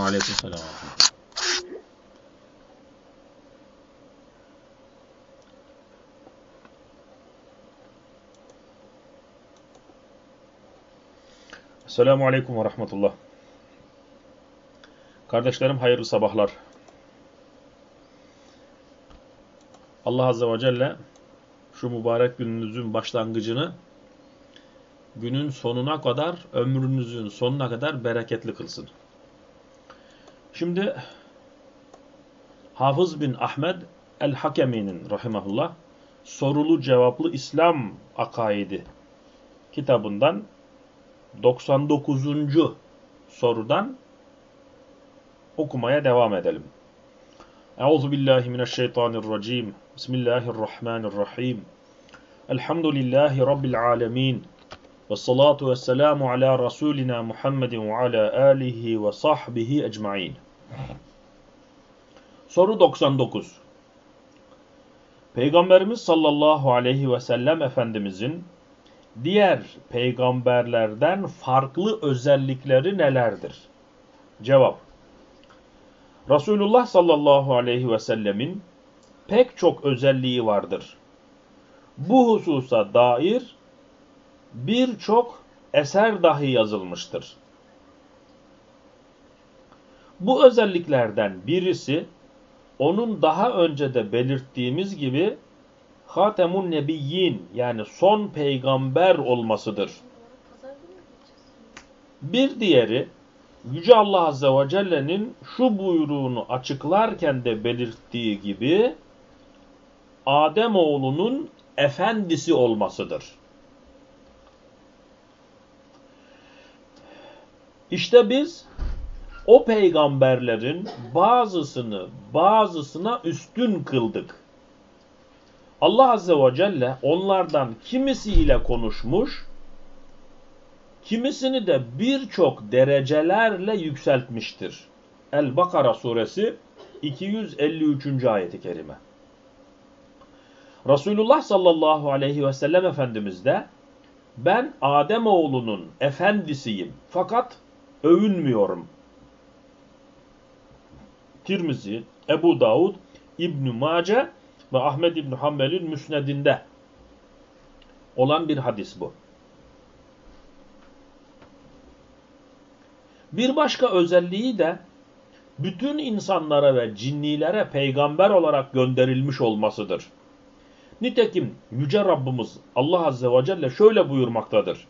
Aleyküm selam. Selamun Aleyküm ve Rahmetullah. Kardeşlerim hayırlı sabahlar. Allah Azze ve Celle şu mübarek gününüzün başlangıcını günün sonuna kadar, ömrünüzün sonuna kadar bereketli kılsın. Şimdi Hafız bin Ahmed el-Hakemi'nin rahimahullah sorulu cevaplı İslam akaidi kitabından 99. sorudan okumaya devam edelim. Euzu billahi mineşşeytanirracim. Bismillahirrahmanirrahim. Elhamdülillahi rabbil alamin. Ve salatu ve selamu ala rasulina Muhammedin ve ala alihi ve sahbihi ecmaîn. Soru 99. Peygamberimiz sallallahu aleyhi ve sellem Efendimizin diğer peygamberlerden farklı özellikleri nelerdir? Cevap. Resulullah sallallahu aleyhi ve sellemin pek çok özelliği vardır. Bu hususa dair birçok eser dahi yazılmıştır. Bu özelliklerden birisi onun daha önce de belirttiğimiz gibi Hatemun Nebiyyin yani son peygamber olmasıdır. Bir diğeri Yüce Allah Azze ve Celle'nin şu buyruğunu açıklarken de belirttiği gibi Adem oğlunun efendisi olmasıdır. İşte biz o peygamberlerin bazısını bazısına üstün kıldık. Allah Azze ve Celle onlardan kimisiyle konuşmuş, kimisini de birçok derecelerle yükseltmiştir. El-Bakara suresi 253. ayeti kerime. Resulullah sallallahu aleyhi ve sellem Efendimiz de ben Adem oğlunun efendisiyim fakat övünmüyorum. Tirmizi, Ebu Davud, İbn Mace ve Ahmed İbn Hanbel'in müsnedinde olan bir hadis bu. Bir başka özelliği de bütün insanlara ve cinnilere peygamber olarak gönderilmiş olmasıdır. Nitekim Yüce Rabbimiz Allah Azze ve Celle şöyle buyurmaktadır.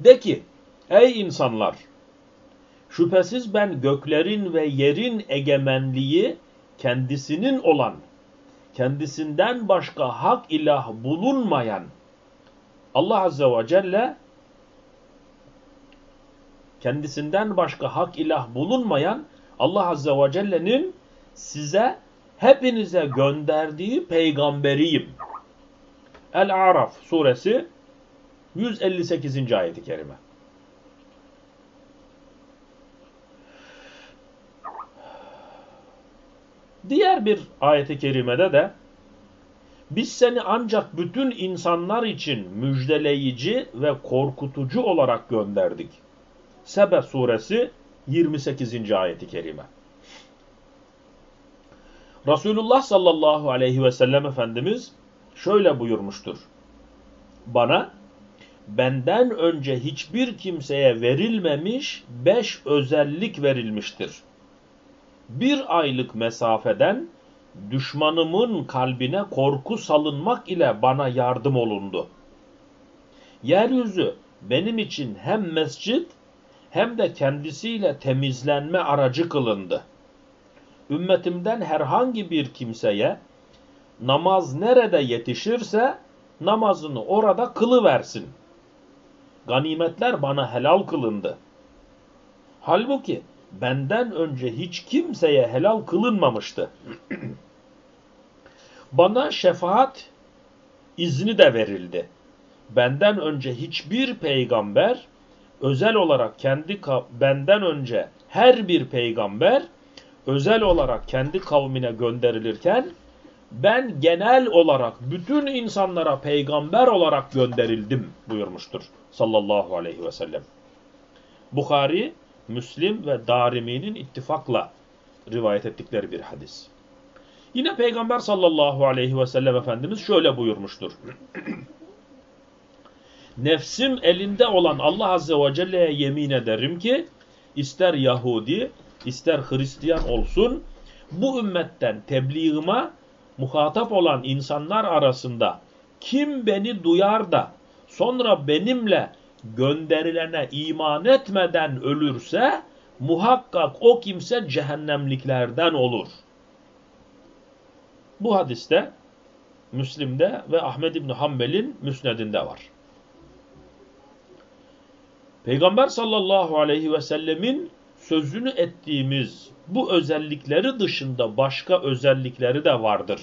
De ki, ey insanlar! Şüphesiz ben göklerin ve yerin egemenliği kendisinin olan, kendisinden başka hak ilah bulunmayan Allah Azze ve Celle kendisinden başka hak ilah bulunmayan Allah Azze ve Celle'nin size hepinize gönderdiği peygamberiyim. El-Araf suresi 158. ayeti kerime. Diğer bir ayeti kerimede de biz seni ancak bütün insanlar için müjdeleyici ve korkutucu olarak gönderdik. Sebe suresi 28. ayeti kerime. Resulullah sallallahu aleyhi ve sellem Efendimiz şöyle buyurmuştur. Bana benden önce hiçbir kimseye verilmemiş beş özellik verilmiştir. Bir aylık mesafeden düşmanımın kalbine korku salınmak ile bana yardım olundu. Yeryüzü benim için hem mescit hem de kendisiyle temizlenme aracı kılındı. Ümmetimden herhangi bir kimseye namaz nerede yetişirse namazını orada kılıversin. Ganimetler bana helal kılındı. Halbuki benden önce hiç kimseye helal kılınmamıştı. bana şefaat izni de verildi. Benden önce hiçbir peygamber özel olarak kendi benden önce her bir peygamber özel olarak kendi kavmine gönderilirken ben genel olarak bütün insanlara peygamber olarak gönderildim buyurmuştur sallallahu aleyhi ve sellem. Bukhari Müslim ve Darimi'nin ittifakla rivayet ettikleri bir hadis. Yine Peygamber sallallahu aleyhi ve sellem Efendimiz şöyle buyurmuştur. Nefsim elinde olan Allah azze ve celle'ye yemin ederim ki ister Yahudi ister Hristiyan olsun bu ümmetten tebliğime muhatap olan insanlar arasında kim beni duyar da sonra benimle gönderilene iman etmeden ölürse muhakkak o kimse cehennemliklerden olur. Bu hadiste Müslim'de ve Ahmed İbni Hanbel'in müsnedinde var. Peygamber sallallahu aleyhi ve sellemin sözünü ettiğimiz bu özellikleri dışında başka özellikleri de vardır.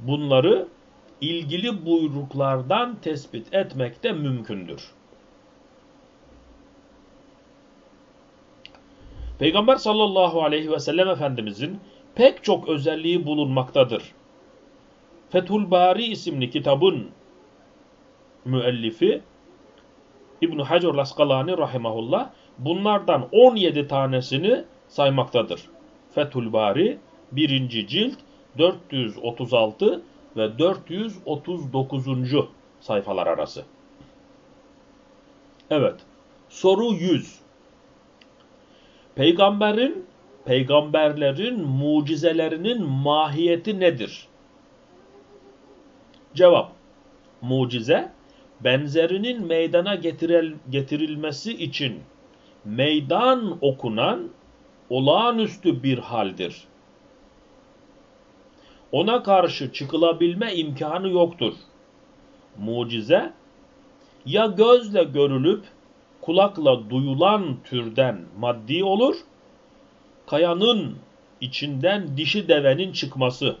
Bunları ilgili buyruklardan tespit etmek de mümkündür. Peygamber sallallahu aleyhi ve sellem Efendimizin pek çok özelliği bulunmaktadır. Fethul Bari isimli kitabın müellifi İbn Hacer Laskalani rahimahullah bunlardan 17 tanesini saymaktadır. Fethul Bari 1. cilt 436 ve 439. sayfalar arası. Evet. Soru 100. Peygamberin peygamberlerin mucizelerinin mahiyeti nedir? Cevap. Mucize benzerinin meydana getiril, getirilmesi için meydan okunan olağanüstü bir haldir. Ona karşı çıkılabilme imkanı yoktur. Mucize ya gözle görülüp kulakla duyulan türden maddi olur, kayanın içinden dişi devenin çıkması,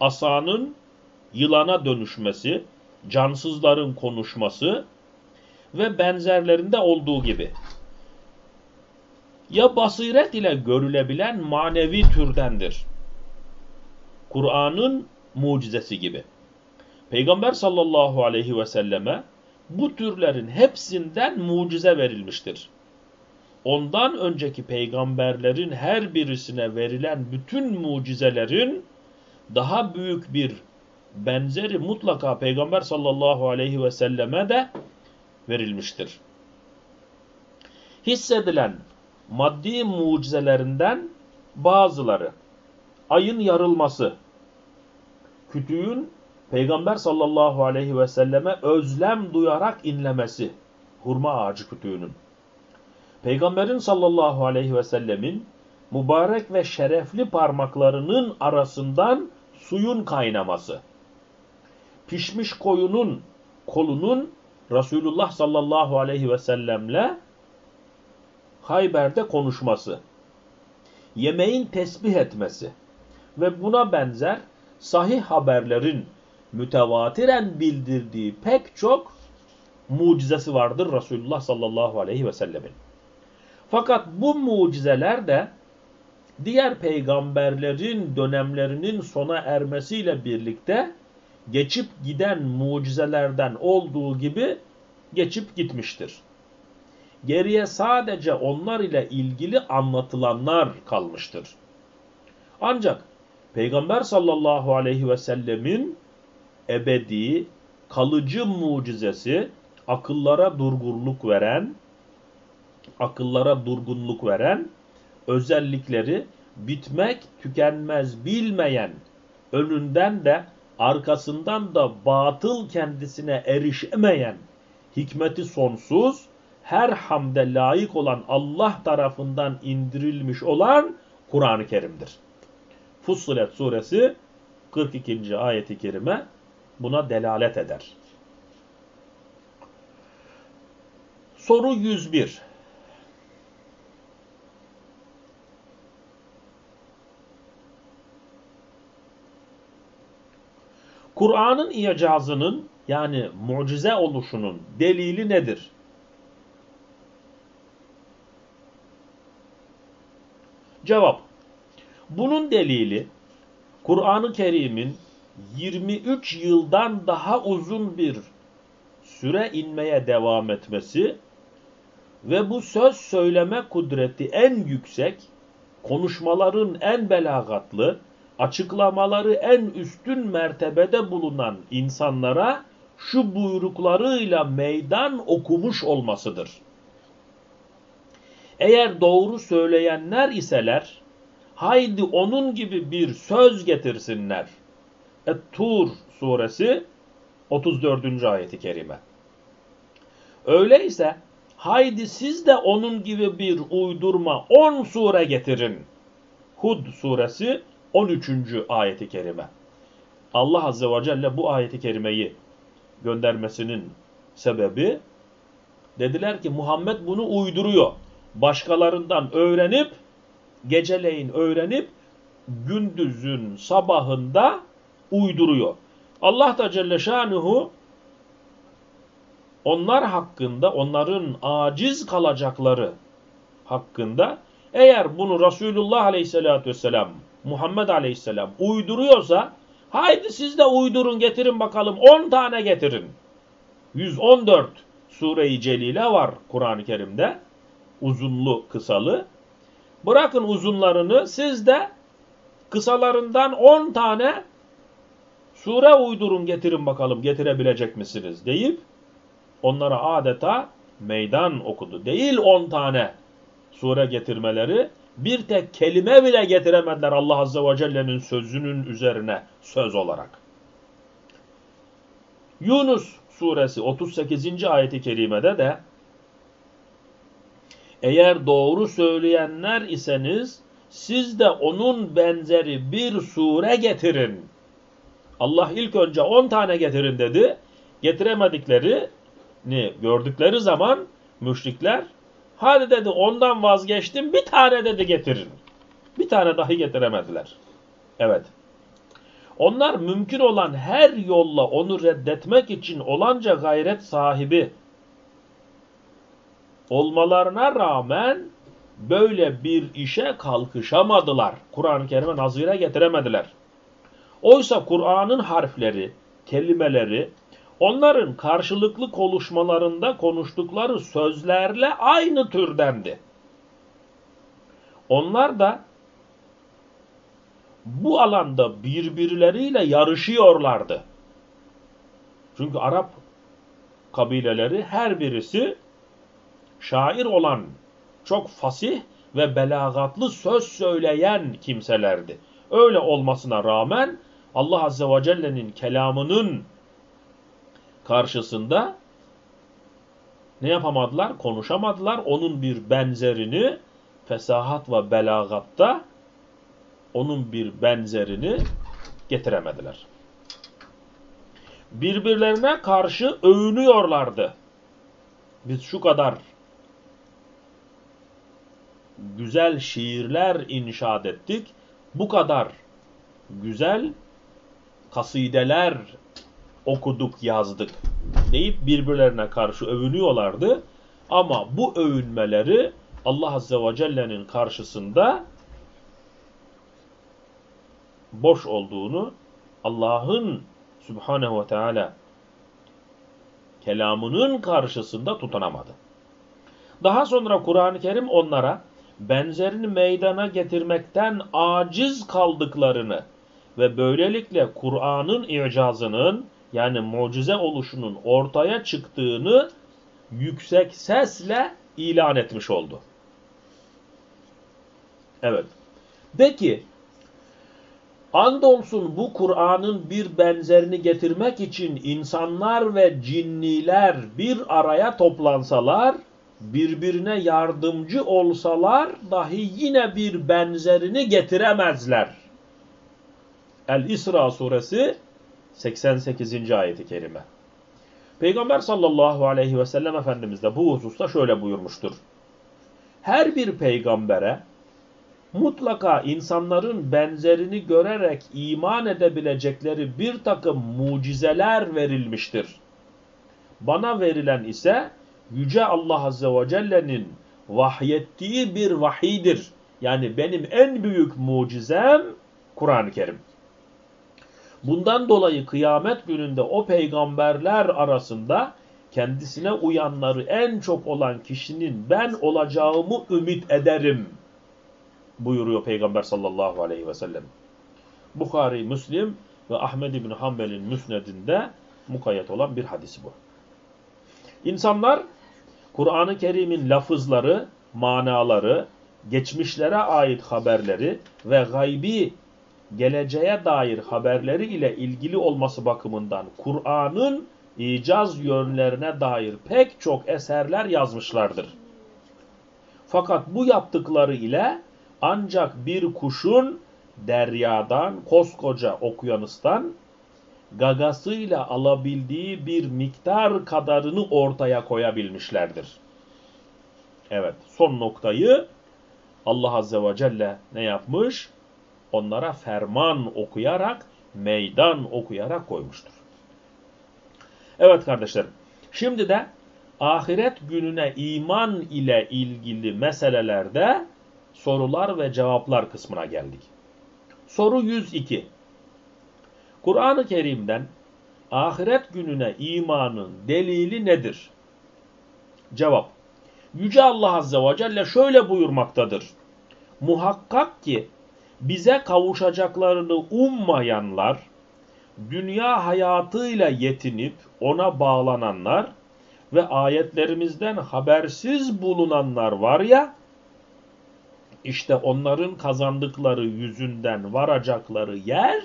asanın yılana dönüşmesi, cansızların konuşması ve benzerlerinde olduğu gibi. Ya basiret ile görülebilen manevi türdendir. Kur'an'ın mucizesi gibi. Peygamber sallallahu aleyhi ve selleme bu türlerin hepsinden mucize verilmiştir. Ondan önceki peygamberlerin her birisine verilen bütün mucizelerin daha büyük bir benzeri mutlaka Peygamber sallallahu aleyhi ve selleme de verilmiştir. Hissedilen maddi mucizelerinden bazıları ayın yarılması, kütüğün Peygamber sallallahu aleyhi ve selleme özlem duyarak inlemesi, hurma ağacı kütüğünün. Peygamberin sallallahu aleyhi ve sellemin mübarek ve şerefli parmaklarının arasından suyun kaynaması pişmiş koyunun kolunun Resulullah sallallahu aleyhi ve sellemle Hayber'de konuşması, yemeğin tesbih etmesi ve buna benzer sahih haberlerin mütevatiren bildirdiği pek çok mucizesi vardır Resulullah sallallahu aleyhi ve sellemin. Fakat bu mucizeler de diğer peygamberlerin dönemlerinin sona ermesiyle birlikte geçip giden mucizelerden olduğu gibi geçip gitmiştir. Geriye sadece onlar ile ilgili anlatılanlar kalmıştır. Ancak Peygamber sallallahu aleyhi ve sellemin ebedi, kalıcı mucizesi akıllara durgunluk veren, akıllara durgunluk veren özellikleri bitmek tükenmez bilmeyen, önünden de arkasından da batıl kendisine erişemeyen, hikmeti sonsuz, her hamde layık olan Allah tarafından indirilmiş olan Kur'an-ı Kerim'dir. Fussilet suresi 42. ayeti kerime buna delalet eder. Soru 101. Kur'an'ın icazının yani mucize oluşunun delili nedir? Cevap. Bunun delili Kur'an-ı Kerim'in 23 yıldan daha uzun bir süre inmeye devam etmesi ve bu söz söyleme kudreti en yüksek, konuşmaların en belagatlı, açıklamaları en üstün mertebede bulunan insanlara şu buyruklarıyla meydan okumuş olmasıdır. Eğer doğru söyleyenler iseler, haydi onun gibi bir söz getirsinler. Et-Tur suresi 34. ayeti kerime. Öyleyse haydi siz de onun gibi bir uydurma 10 sure getirin. Hud suresi 13. ayeti kerime. Allah Azze ve Celle bu ayeti kerimeyi göndermesinin sebebi dediler ki Muhammed bunu uyduruyor. Başkalarından öğrenip geceleyin öğrenip gündüzün sabahında uyduruyor. Allah da Celle Şanuhu onlar hakkında, onların aciz kalacakları hakkında eğer bunu Resulullah Aleyhisselatü Vesselam, Muhammed Aleyhisselam uyduruyorsa haydi siz de uydurun getirin bakalım 10 tane getirin. 114 Sure-i Celile var Kur'an-ı Kerim'de. Uzunlu, kısalı. Bırakın uzunlarını siz de kısalarından 10 tane sure uydurun getirin bakalım getirebilecek misiniz deyip onlara adeta meydan okudu. Değil 10 tane sure getirmeleri bir tek kelime bile getiremediler Allah Azze ve Celle'nin sözünün üzerine söz olarak. Yunus suresi 38. ayeti kerimede de eğer doğru söyleyenler iseniz siz de onun benzeri bir sure getirin. Allah ilk önce 10 tane getirin dedi. Getiremediklerini gördükleri zaman müşrikler hadi dedi ondan vazgeçtim bir tane dedi getirin. Bir tane dahi getiremediler. Evet. Onlar mümkün olan her yolla onu reddetmek için olanca gayret sahibi olmalarına rağmen böyle bir işe kalkışamadılar. Kur'an-ı Kerim'e nazire getiremediler. Oysa Kur'an'ın harfleri, kelimeleri onların karşılıklı konuşmalarında konuştukları sözlerle aynı türdendi. Onlar da bu alanda birbirleriyle yarışıyorlardı. Çünkü Arap kabileleri her birisi şair olan, çok fasih ve belagatlı söz söyleyen kimselerdi. Öyle olmasına rağmen Allah Azze ve Celle'nin kelamının karşısında ne yapamadılar? Konuşamadılar. Onun bir benzerini fesahat ve belagatta onun bir benzerini getiremediler. Birbirlerine karşı övünüyorlardı. Biz şu kadar güzel şiirler inşaat ettik. Bu kadar güzel kasideler okuduk, yazdık deyip birbirlerine karşı övünüyorlardı. Ama bu övünmeleri Allah Azze ve Celle'nin karşısında boş olduğunu Allah'ın Subhanehu ve Teala kelamının karşısında tutunamadı. Daha sonra Kur'an-ı Kerim onlara benzerini meydana getirmekten aciz kaldıklarını ve böylelikle Kur'an'ın icazının yani mucize oluşunun ortaya çıktığını yüksek sesle ilan etmiş oldu. Evet. De ki, andolsun bu Kur'an'ın bir benzerini getirmek için insanlar ve cinniler bir araya toplansalar, birbirine yardımcı olsalar dahi yine bir benzerini getiremezler. El-İsra suresi 88. ayeti kerime. Peygamber sallallahu aleyhi ve sellem Efendimiz de bu hususta şöyle buyurmuştur. Her bir peygambere mutlaka insanların benzerini görerek iman edebilecekleri bir takım mucizeler verilmiştir. Bana verilen ise Yüce Allah Azze ve Celle'nin vahyettiği bir vahidir. Yani benim en büyük mucizem Kur'an-ı Kerim. Bundan dolayı kıyamet gününde o peygamberler arasında kendisine uyanları en çok olan kişinin ben olacağımı ümit ederim buyuruyor Peygamber sallallahu aleyhi ve sellem. Bukhari, Müslim ve Ahmed bin Hanbel'in müsnedinde mukayyet olan bir hadisi bu. İnsanlar Kur'an-ı Kerim'in lafızları, manaları, geçmişlere ait haberleri ve gaybi geleceğe dair haberleri ile ilgili olması bakımından Kur'an'ın icaz yönlerine dair pek çok eserler yazmışlardır. Fakat bu yaptıkları ile ancak bir kuşun deryadan, koskoca okyanustan gagasıyla alabildiği bir miktar kadarını ortaya koyabilmişlerdir. Evet, son noktayı Allah Azze ve Celle ne yapmış? Onlara ferman okuyarak, meydan okuyarak koymuştur. Evet kardeşlerim, şimdi de ahiret gününe iman ile ilgili meselelerde sorular ve cevaplar kısmına geldik. Soru 102. Kur'an-ı Kerim'den ahiret gününe imanın delili nedir? Cevap. Yüce Allah Azze ve Celle şöyle buyurmaktadır. Muhakkak ki bize kavuşacaklarını ummayanlar, dünya hayatıyla yetinip ona bağlananlar ve ayetlerimizden habersiz bulunanlar var ya, işte onların kazandıkları yüzünden varacakları yer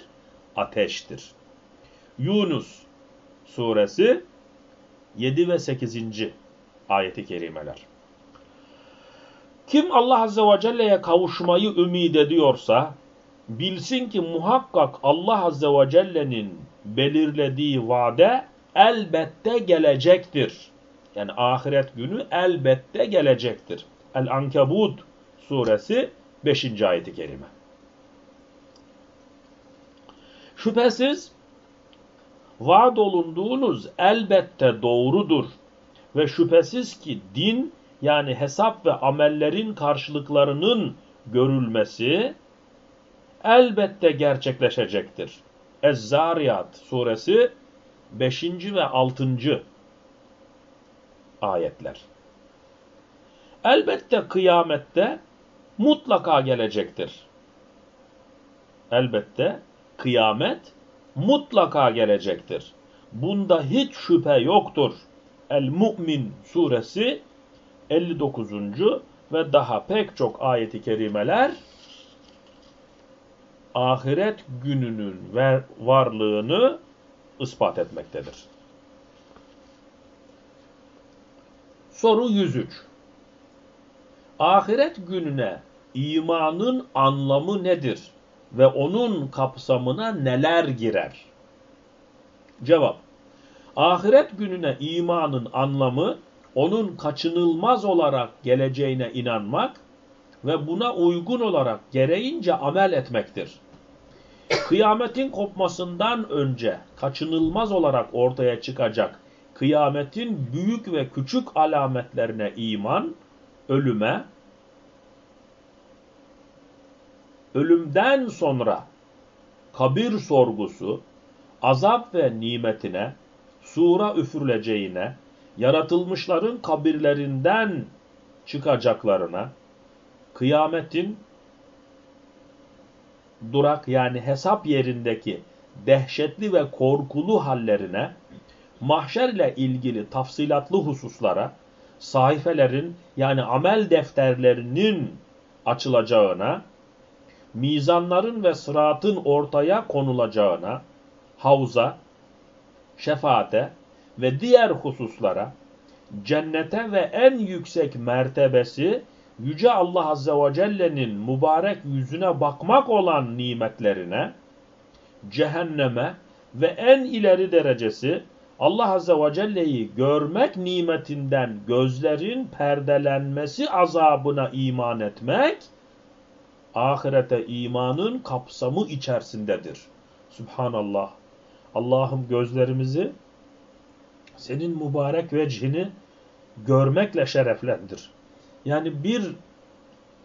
ateştir. Yunus suresi 7 ve 8. ayeti kerimeler. Kim Allah Azze ve Celle'ye kavuşmayı ümid ediyorsa, bilsin ki muhakkak Allah Azze ve Celle'nin belirlediği vade elbette gelecektir. Yani ahiret günü elbette gelecektir. El-Ankebut suresi 5. ayeti kerime. Şüphesiz vaad olunduğunuz elbette doğrudur ve şüphesiz ki din yani hesap ve amellerin karşılıklarının görülmesi elbette gerçekleşecektir. Ez-Zariyat suresi 5. ve 6. ayetler. Elbette kıyamette mutlaka gelecektir. Elbette kıyamet mutlaka gelecektir. Bunda hiç şüphe yoktur. El-Mu'min suresi 59. ve daha pek çok ayeti kerimeler ahiret gününün varlığını ispat etmektedir. Soru 103. Ahiret gününe imanın anlamı nedir ve onun kapsamına neler girer? Cevap. Ahiret gününe imanın anlamı onun kaçınılmaz olarak geleceğine inanmak ve buna uygun olarak gereğince amel etmektir. Kıyametin kopmasından önce kaçınılmaz olarak ortaya çıkacak kıyametin büyük ve küçük alametlerine iman, ölüme, ölümden sonra kabir sorgusu, azap ve nimetine, sura üfürüleceğine, yaratılmışların kabirlerinden çıkacaklarına, kıyametin durak yani hesap yerindeki dehşetli ve korkulu hallerine, mahşer ile ilgili tafsilatlı hususlara, sayfelerin yani amel defterlerinin açılacağına, mizanların ve sıratın ortaya konulacağına, havza, şefaate ve diğer hususlara, cennete ve en yüksek mertebesi Yüce Allah Azze ve Celle'nin mübarek yüzüne bakmak olan nimetlerine, cehenneme ve en ileri derecesi Allah Azze ve Celle'yi görmek nimetinden gözlerin perdelenmesi azabına iman etmek, ahirete imanın kapsamı içerisindedir. Subhanallah. Allah'ım gözlerimizi senin mübarek vecihini görmekle şereflendir. Yani bir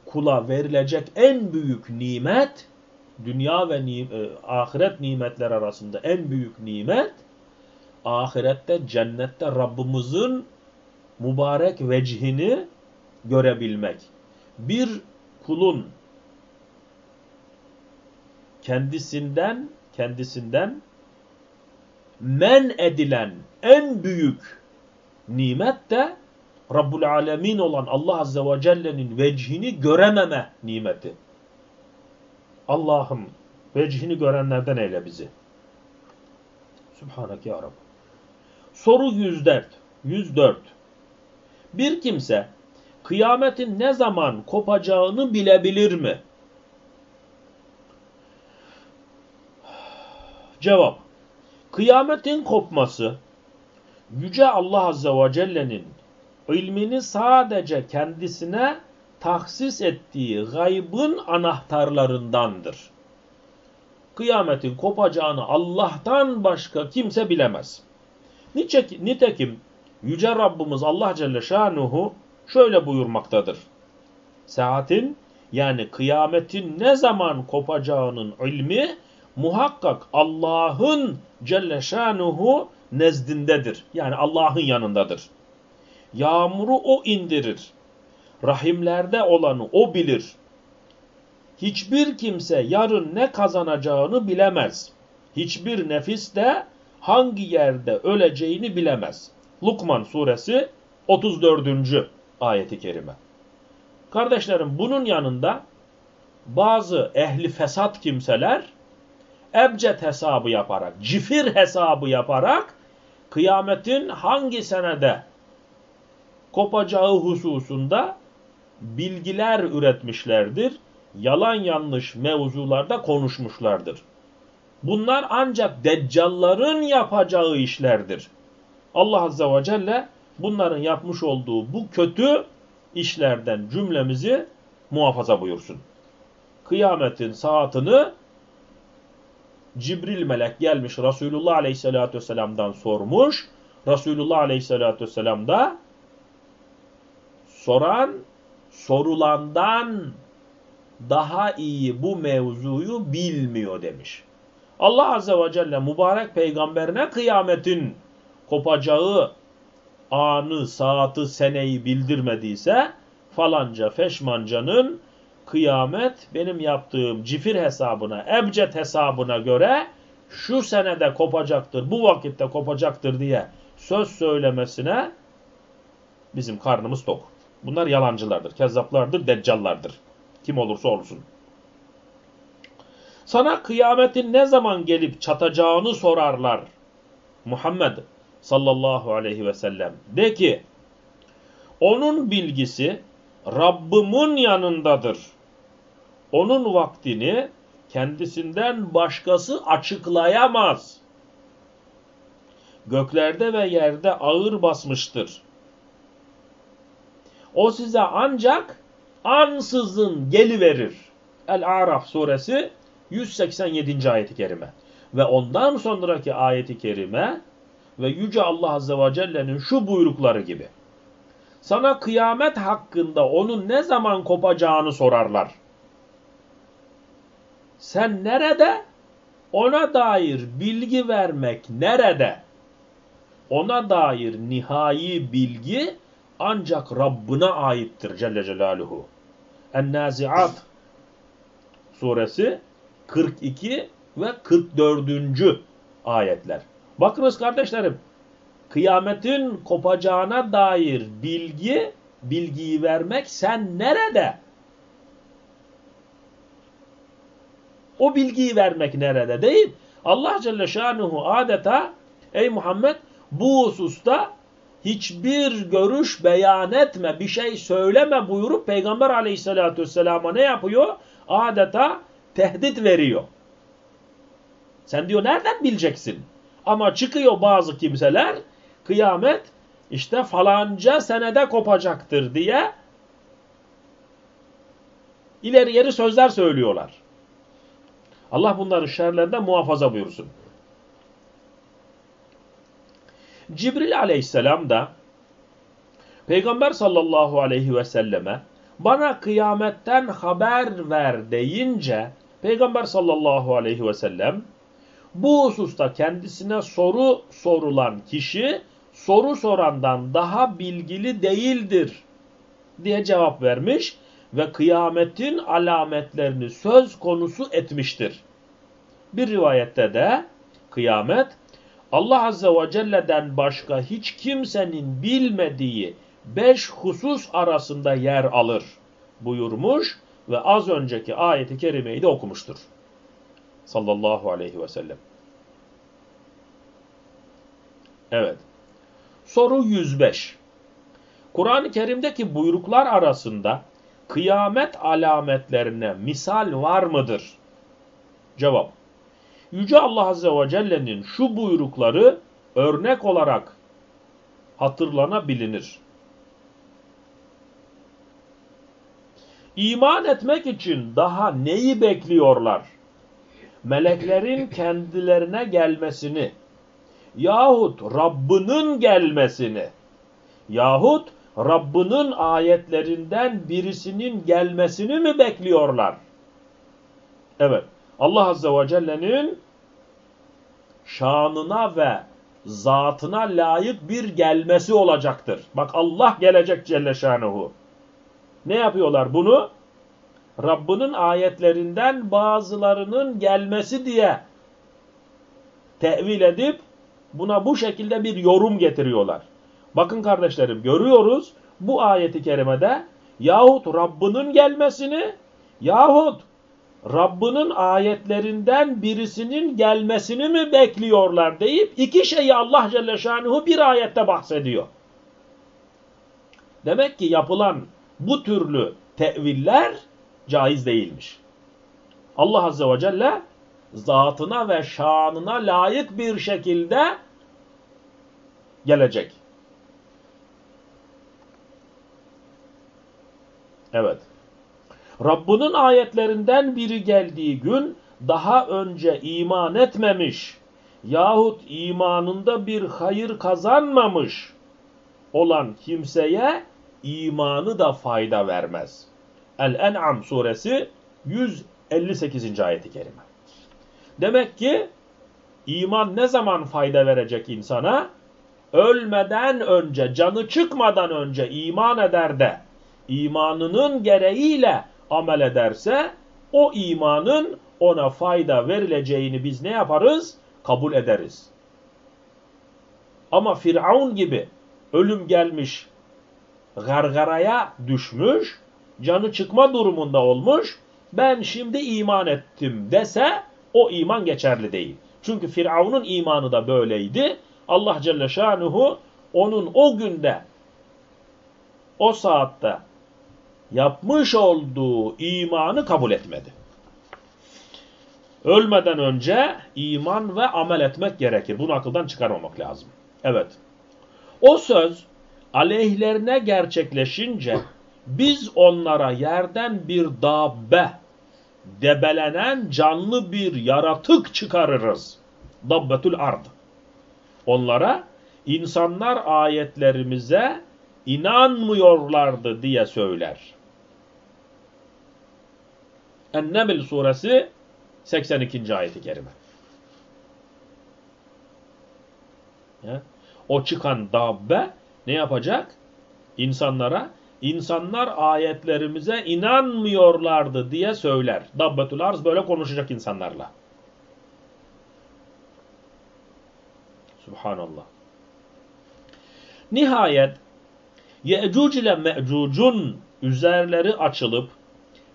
kula verilecek en büyük nimet, dünya ve ni e, ahiret nimetler arasında en büyük nimet, ahirette, cennette Rabbimizin mübarek vecihini görebilmek. Bir kulun kendisinden kendisinden men edilen en büyük nimet de Rabbul Alemin olan Allah Azze ve Celle'nin vecihini görememe nimeti. Allah'ım vecihini görenlerden eyle bizi. Subhanak ya Rabbi. Soru 104. 104. Bir kimse kıyametin ne zaman kopacağını bilebilir mi? Cevap. Kıyametin kopması Yüce Allah Azze ve Celle'nin ilmini sadece kendisine tahsis ettiği gaybın anahtarlarındandır. Kıyametin kopacağını Allah'tan başka kimse bilemez. Nitekim Yüce Rabbimiz Allah Celle Şanuhu şöyle buyurmaktadır. Saatin yani kıyametin ne zaman kopacağının ilmi muhakkak Allah'ın Celle Şanuhu nezdindedir. Yani Allah'ın yanındadır. Yağmuru o indirir. Rahimlerde olanı o bilir. Hiçbir kimse yarın ne kazanacağını bilemez. Hiçbir nefis de hangi yerde öleceğini bilemez. Lukman suresi 34. ayeti kerime. Kardeşlerim bunun yanında bazı ehli fesat kimseler ebced hesabı yaparak, cifir hesabı yaparak kıyametin hangi senede kopacağı hususunda bilgiler üretmişlerdir. Yalan yanlış mevzularda konuşmuşlardır. Bunlar ancak deccalların yapacağı işlerdir. Allah Azze ve Celle bunların yapmış olduğu bu kötü işlerden cümlemizi muhafaza buyursun. Kıyametin saatini Cibril melek gelmiş Resulullah Aleyhisselatü Vesselam'dan sormuş. Resulullah Aleyhisselatü Vesselam da soran sorulandan daha iyi bu mevzuyu bilmiyor demiş. Allah Azze ve Celle mübarek peygamberine kıyametin kopacağı anı, saati, seneyi bildirmediyse falanca feşmancanın kıyamet benim yaptığım cifir hesabına, ebced hesabına göre şu senede kopacaktır, bu vakitte kopacaktır diye söz söylemesine bizim karnımız tok. Bunlar yalancılardır, kezzaplardır, deccallardır. Kim olursa olsun. Sana kıyametin ne zaman gelip çatacağını sorarlar. Muhammed sallallahu aleyhi ve sellem. De ki, onun bilgisi Rabbimin yanındadır. Onun vaktini kendisinden başkası açıklayamaz. Göklerde ve yerde ağır basmıştır. O size ancak ansızın geliverir. El-Araf suresi 187. ayeti kerime. Ve ondan sonraki ayeti kerime ve Yüce Allah Azze ve Celle'nin şu buyrukları gibi. Sana kıyamet hakkında onun ne zaman kopacağını sorarlar. Sen nerede? Ona dair bilgi vermek nerede? Ona dair nihai bilgi ancak Rabbına aittir Celle Celaluhu. En-Nazi'at suresi 42 ve 44. ayetler. Bakınız kardeşlerim, kıyametin kopacağına dair bilgi, bilgiyi vermek sen nerede? O bilgiyi vermek nerede değil? Allah Celle Şanuhu adeta ey Muhammed bu hususta hiçbir görüş beyan etme, bir şey söyleme buyurup Peygamber aleyhissalatü vesselama ne yapıyor? Adeta tehdit veriyor. Sen diyor nereden bileceksin? Ama çıkıyor bazı kimseler kıyamet işte falanca senede kopacaktır diye ileri geri sözler söylüyorlar. Allah bunların şerlerinden muhafaza buyursun. Cibril aleyhisselam da Peygamber sallallahu aleyhi ve selleme bana kıyametten haber ver deyince Peygamber sallallahu aleyhi ve sellem Bu hususta kendisine soru sorulan kişi soru sorandan daha bilgili değildir diye cevap vermiş ve kıyametin alametlerini söz konusu etmiştir. Bir rivayette de kıyamet Allah Azze ve Celle'den başka hiç kimsenin bilmediği beş husus arasında yer alır buyurmuş ve az önceki ayeti kerimeyi de okumuştur. Sallallahu aleyhi ve sellem. Evet. Soru 105. Kur'an-ı Kerim'deki buyruklar arasında kıyamet alametlerine misal var mıdır? Cevap. Yüce Allah Azze ve Celle'nin şu buyrukları örnek olarak hatırlanabilir. İman etmek için daha neyi bekliyorlar? Meleklerin kendilerine gelmesini yahut Rabbinin gelmesini yahut Rabbinin ayetlerinden birisinin gelmesini mi bekliyorlar? Evet. Allah Azze ve Celle'nin şanına ve zatına layık bir gelmesi olacaktır. Bak Allah gelecek Celle Şanuhu. Ne yapıyorlar bunu? Rabbinin ayetlerinden bazılarının gelmesi diye tevil edip buna bu şekilde bir yorum getiriyorlar. Bakın kardeşlerim görüyoruz bu ayeti kerimede yahut Rabbinin gelmesini yahut Rabbinin ayetlerinden birisinin gelmesini mi bekliyorlar deyip iki şeyi Allah Celle Şanuhu bir ayette bahsediyor. Demek ki yapılan bu türlü teviller caiz değilmiş. Allah Azze ve Celle zatına ve şanına layık bir şekilde gelecek. Evet. Rabbinin ayetlerinden biri geldiği gün daha önce iman etmemiş yahut imanında bir hayır kazanmamış olan kimseye imanı da fayda vermez. El-En'am suresi 158. ayeti kerime. Demek ki iman ne zaman fayda verecek insana? Ölmeden önce, canı çıkmadan önce iman eder de imanının gereğiyle amel ederse o imanın ona fayda verileceğini biz ne yaparız? Kabul ederiz. Ama Firavun gibi ölüm gelmiş, gargaraya düşmüş, canı çıkma durumunda olmuş, ben şimdi iman ettim dese o iman geçerli değil. Çünkü Firavun'un imanı da böyleydi. Allah Celle Şanuhu onun o günde, o saatte yapmış olduğu imanı kabul etmedi. Ölmeden önce iman ve amel etmek gerekir. Bunu akıldan çıkarmamak lazım. Evet. O söz aleyhlerine gerçekleşince biz onlara yerden bir dabbe, debelenen canlı bir yaratık çıkarırız. Dabbetül ard. Onlara insanlar ayetlerimize inanmıyorlardı diye söyler. En-Neml suresi 82. ayeti kerime. O çıkan dabbe ne yapacak? İnsanlara, insanlar ayetlerimize inanmıyorlardı diye söyler. Dabbetül arz böyle konuşacak insanlarla. Subhanallah. Nihayet Ye'cuc ile Me'cuc'un üzerleri açılıp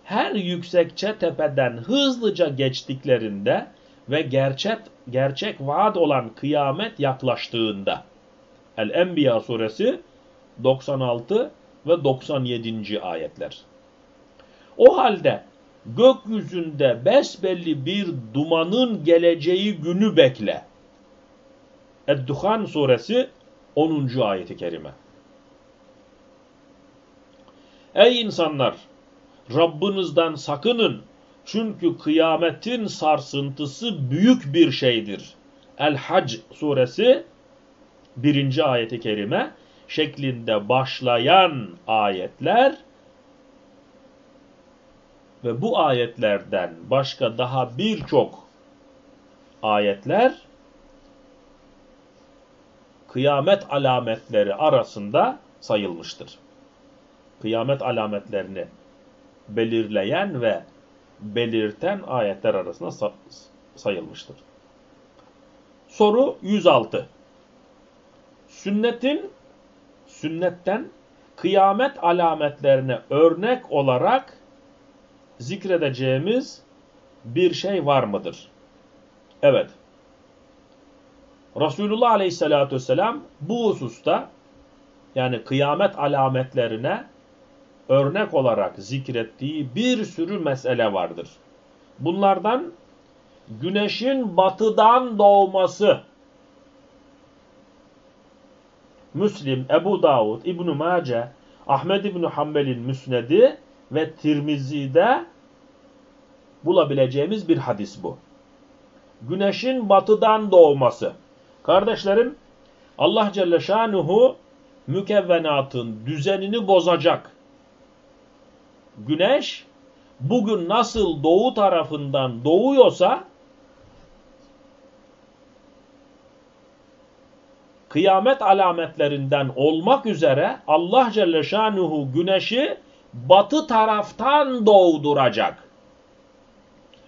her yüksekçe tepeden hızlıca geçtiklerinde ve gerçek, gerçek vaat olan kıyamet yaklaştığında El-Enbiya suresi 96 ve 97. ayetler. O halde gökyüzünde besbelli bir dumanın geleceği günü bekle. Ed-Duhan suresi 10. ayeti kerime. Ey insanlar! Rabbinizden sakının. Çünkü kıyametin sarsıntısı büyük bir şeydir. El-Hac suresi 1. ayeti kerime şeklinde başlayan ayetler ve bu ayetlerden başka daha birçok ayetler kıyamet alametleri arasında sayılmıştır. Kıyamet alametlerini belirleyen ve belirten ayetler arasında sayılmıştır. Soru 106. Sünnetin sünnetten kıyamet alametlerine örnek olarak zikredeceğimiz bir şey var mıdır? Evet. Resulullah Aleyhisselatü Vesselam bu hususta yani kıyamet alametlerine örnek olarak zikrettiği bir sürü mesele vardır. Bunlardan güneşin batıdan doğması, Müslim, Ebu Davud, İbn-i Mace, Ahmed İbn Hanbel'in müsnedi ve Tirmizi'de bulabileceğimiz bir hadis bu. Güneşin batıdan doğması. Kardeşlerim, Allah Celle Şanuhu mükevvenatın düzenini bozacak. Güneş bugün nasıl doğu tarafından doğuyorsa kıyamet alametlerinden olmak üzere Allah Celle Şanuhu güneşi batı taraftan doğduracak.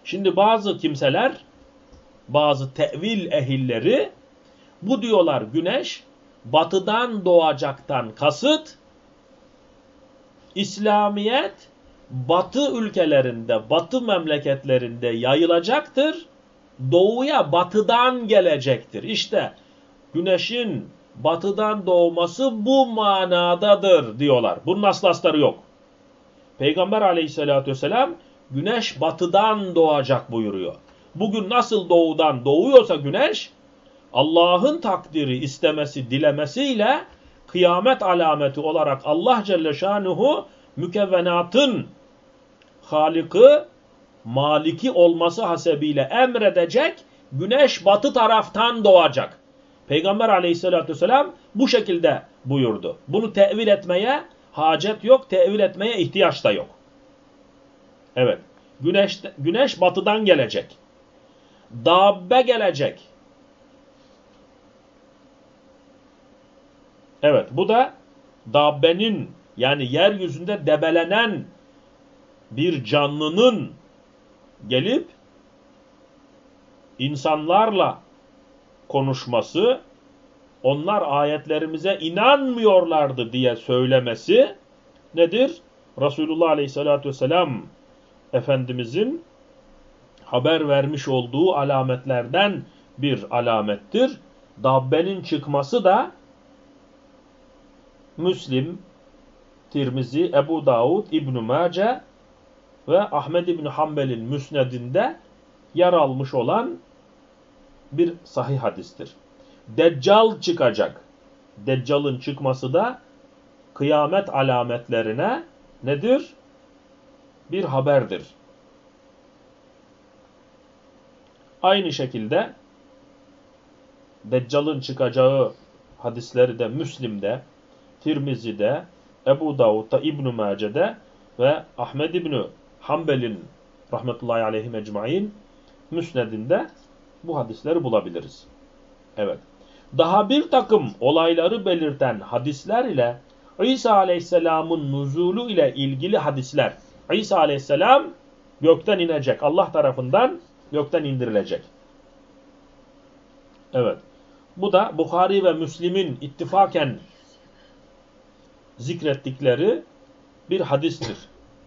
Şimdi bazı kimseler, bazı tevil ehilleri bu diyorlar güneş batıdan doğacaktan kasıt İslamiyet batı ülkelerinde, batı memleketlerinde yayılacaktır. Doğuya batıdan gelecektir. İşte güneşin batıdan doğması bu manadadır diyorlar. Bunun aslasları yok. Peygamber aleyhissalatü vesselam güneş batıdan doğacak buyuruyor. Bugün nasıl doğudan doğuyorsa güneş Allah'ın takdiri istemesi dilemesiyle kıyamet alameti olarak Allah Celle Şanuhu mükevvenatın Halık'ı Maliki olması hasebiyle emredecek güneş batı taraftan doğacak. Peygamber aleyhissalatü vesselam bu şekilde buyurdu. Bunu tevil etmeye hacet yok, tevil etmeye ihtiyaç da yok. Evet, güneş, güneş batıdan gelecek. Dabbe gelecek. Evet, bu da dabbenin yani yeryüzünde debelenen bir canlının gelip insanlarla konuşması, onlar ayetlerimize inanmıyorlardı diye söylemesi nedir? Resulullah Aleyhisselatü Vesselam Efendimizin haber vermiş olduğu alametlerden bir alamettir. Dabbenin çıkması da Müslim, Tirmizi, Ebu Davud, İbn-i Mace ve Ahmed İbn Hanbel'in müsnedinde yer almış olan bir sahih hadistir. Deccal çıkacak. Deccal'ın çıkması da kıyamet alametlerine nedir? Bir haberdir. Aynı şekilde Deccal'ın çıkacağı hadisleri de Müslim'de, Tirmizi'de, Ebu Davud'da, İbn-i Mace'de ve Ahmed İbn-i Hanbel'in rahmetullahi aleyhi mecmain müsnedinde bu hadisleri bulabiliriz. Evet. Daha bir takım olayları belirten hadisler ile İsa aleyhisselamın nuzulu ile ilgili hadisler. İsa aleyhisselam gökten inecek. Allah tarafından gökten indirilecek. Evet. Bu da Bukhari ve Müslim'in ittifaken zikrettikleri bir hadistir.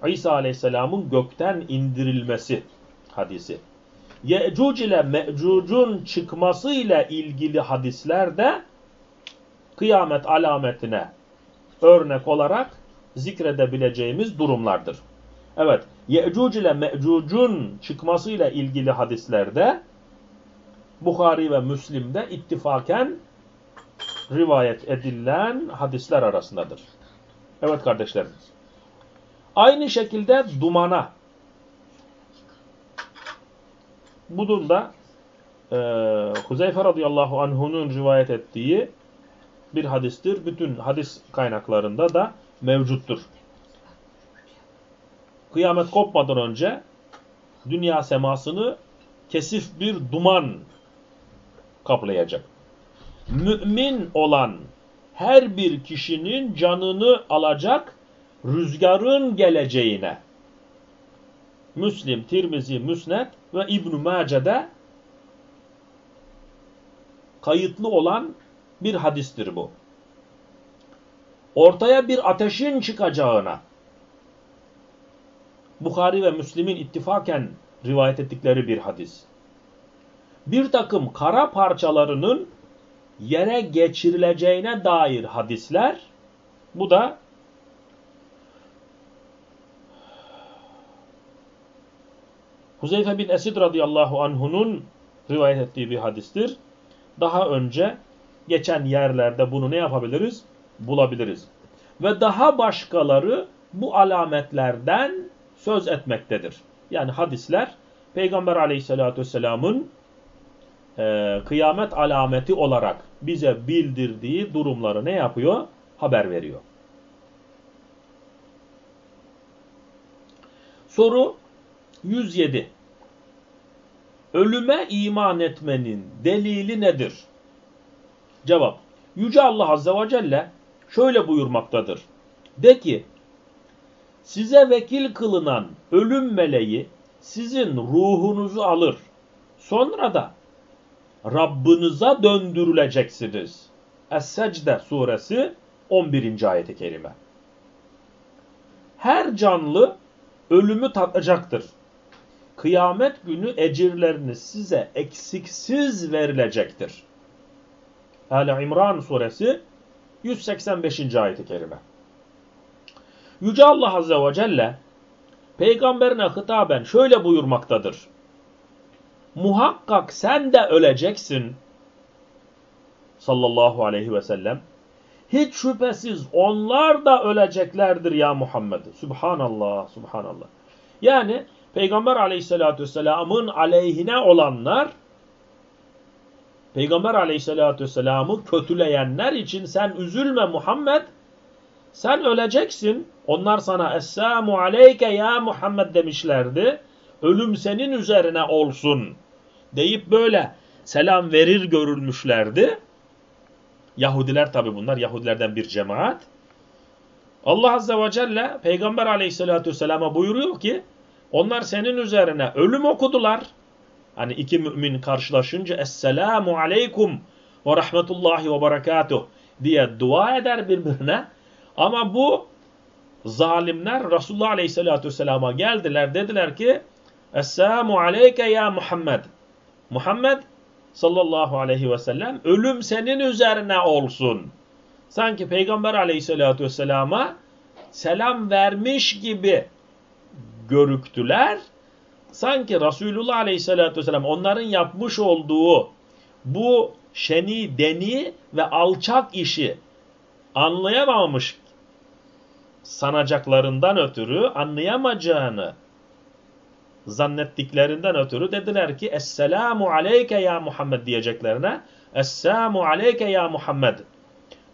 İsa aleyhisselamın gökten indirilmesi hadisi. Ye'cuc ile Me'cuc'un çıkması ile ilgili hadisler de kıyamet alametine örnek olarak zikredebileceğimiz durumlardır. Evet, Ye'cuc ile Me'cuc'un çıkması ile ilgili hadislerde Bukhari ve Müslim'de ittifaken rivayet edilen hadisler arasındadır. Evet kardeşlerim. Aynı şekilde dumana bu durumda e, Huzeyfe radıyallahu anh'unun rivayet ettiği bir hadistir. Bütün hadis kaynaklarında da mevcuttur. Kıyamet kopmadan önce dünya semasını kesif bir duman kaplayacak. Mümin olan her bir kişinin canını alacak rüzgarın geleceğine. Müslim, Tirmizi, Müsned ve İbn-i Mace'de kayıtlı olan bir hadistir bu. Ortaya bir ateşin çıkacağına, Bukhari ve Müslim'in ittifaken rivayet ettikleri bir hadis. Bir takım kara parçalarının yere geçirileceğine dair hadisler, bu da Huzeyfe bin Esid radıyallahu anhunun rivayet ettiği bir hadistir. Daha önce geçen yerlerde bunu ne yapabiliriz? Bulabiliriz. Ve daha başkaları bu alametlerden söz etmektedir. Yani hadisler Peygamber aleyhissalatü vesselamın e, kıyamet alameti olarak bize bildirdiği durumları ne yapıyor? Haber veriyor. Soru 107. Ölüme iman etmenin delili nedir? Cevap. Yüce Allah Azze ve Celle şöyle buyurmaktadır. De ki, size vekil kılınan ölüm meleği sizin ruhunuzu alır. Sonra da Rabbinize döndürüleceksiniz. Es-Secde suresi 11. ayeti kerime. Her canlı ölümü tadacaktır. Kıyamet günü ecirleriniz size eksiksiz verilecektir. Ali İmran suresi 185. ayeti kerime. Yüce Allah Azze ve Celle peygamberine hitaben şöyle buyurmaktadır. Muhakkak sen de öleceksin sallallahu aleyhi ve sellem. Hiç şüphesiz onlar da öleceklerdir ya Muhammed. Subhanallah, subhanallah. Yani Peygamber aleyhissalatü vesselamın aleyhine olanlar Peygamber aleyhissalatü vesselamı kötüleyenler için sen üzülme Muhammed. Sen öleceksin. Onlar sana Esselamu aleyke ya Muhammed demişlerdi. Ölüm senin üzerine olsun deyip böyle selam verir görülmüşlerdi. Yahudiler tabi bunlar. Yahudilerden bir cemaat. Allah Azze ve Celle Peygamber aleyhissalatü vesselama buyuruyor ki onlar senin üzerine ölüm okudular. Hani iki mümin karşılaşınca Esselamu aleykum ve rahmetullahi ve berekatuh diye dua eder birbirine. Ama bu zalimler Resulullah aleyhissalatü vesselama geldiler. Dediler ki Esselamu aleyke ya Muhammed. Muhammed sallallahu aleyhi ve sellem ölüm senin üzerine olsun. Sanki Peygamber aleyhissalatü vesselama selam vermiş gibi görüktüler. Sanki Resulullah aleyhissalatü vesselam onların yapmış olduğu bu şeni, deni ve alçak işi anlayamamış sanacaklarından ötürü anlayamayacağını zannettiklerinden ötürü dediler ki Esselamu aleyke ya Muhammed diyeceklerine Esselamu aleyke ya Muhammed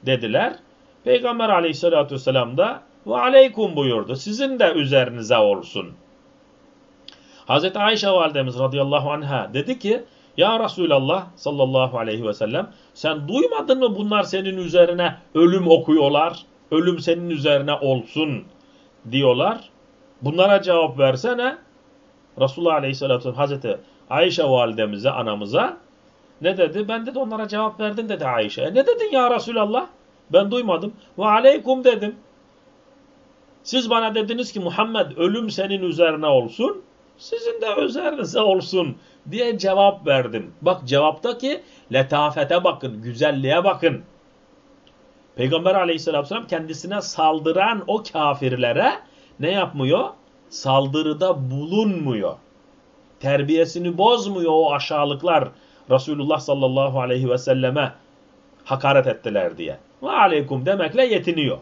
dediler. Peygamber aleyhissalatü vesselam da ve aleykum buyurdu. Sizin de üzerinize olsun. Hazreti Ayşe validemiz radıyallahu anha dedi ki ya Resulallah sallallahu aleyhi ve sellem sen duymadın mı bunlar senin üzerine ölüm okuyorlar. Ölüm senin üzerine olsun diyorlar. Bunlara cevap versene. Resulullah aleyhissalatü vesselam Hazreti Ayşe validemize anamıza ne dedi? Ben dedi onlara cevap verdim dedi Ayşe. E ne dedin ya Resulallah? Ben duymadım. Ve aleykum dedim. Siz bana dediniz ki Muhammed ölüm senin üzerine olsun, sizin de üzerinize olsun diye cevap verdim. Bak cevaptaki letafete bakın, güzelliğe bakın. Peygamber aleyhisselatü vesselam kendisine saldıran o kafirlere ne yapmıyor? Saldırıda bulunmuyor. Terbiyesini bozmuyor o aşağılıklar Resulullah sallallahu aleyhi ve selleme hakaret ettiler diye. Ve aleykum demekle yetiniyor.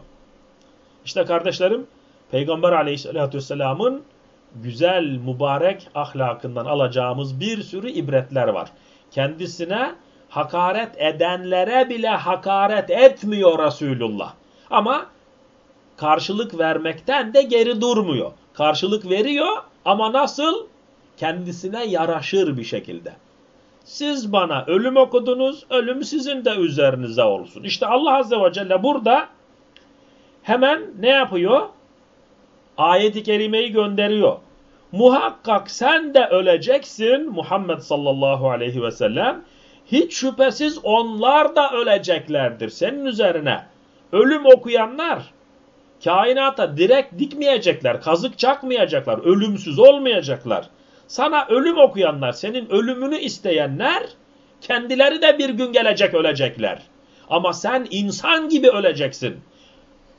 İşte kardeşlerim Peygamber aleyhissalatü vesselamın güzel, mübarek ahlakından alacağımız bir sürü ibretler var. Kendisine hakaret edenlere bile hakaret etmiyor Resulullah. Ama karşılık vermekten de geri durmuyor. Karşılık veriyor ama nasıl? Kendisine yaraşır bir şekilde. Siz bana ölüm okudunuz, ölüm sizin de üzerinize olsun. İşte Allah Azze ve Celle burada hemen ne yapıyor? Ayet-i Kerime'yi gönderiyor. Muhakkak sen de öleceksin Muhammed sallallahu aleyhi ve sellem. Hiç şüphesiz onlar da öleceklerdir senin üzerine. Ölüm okuyanlar kainata direkt dikmeyecekler, kazık çakmayacaklar, ölümsüz olmayacaklar. Sana ölüm okuyanlar, senin ölümünü isteyenler kendileri de bir gün gelecek ölecekler. Ama sen insan gibi öleceksin.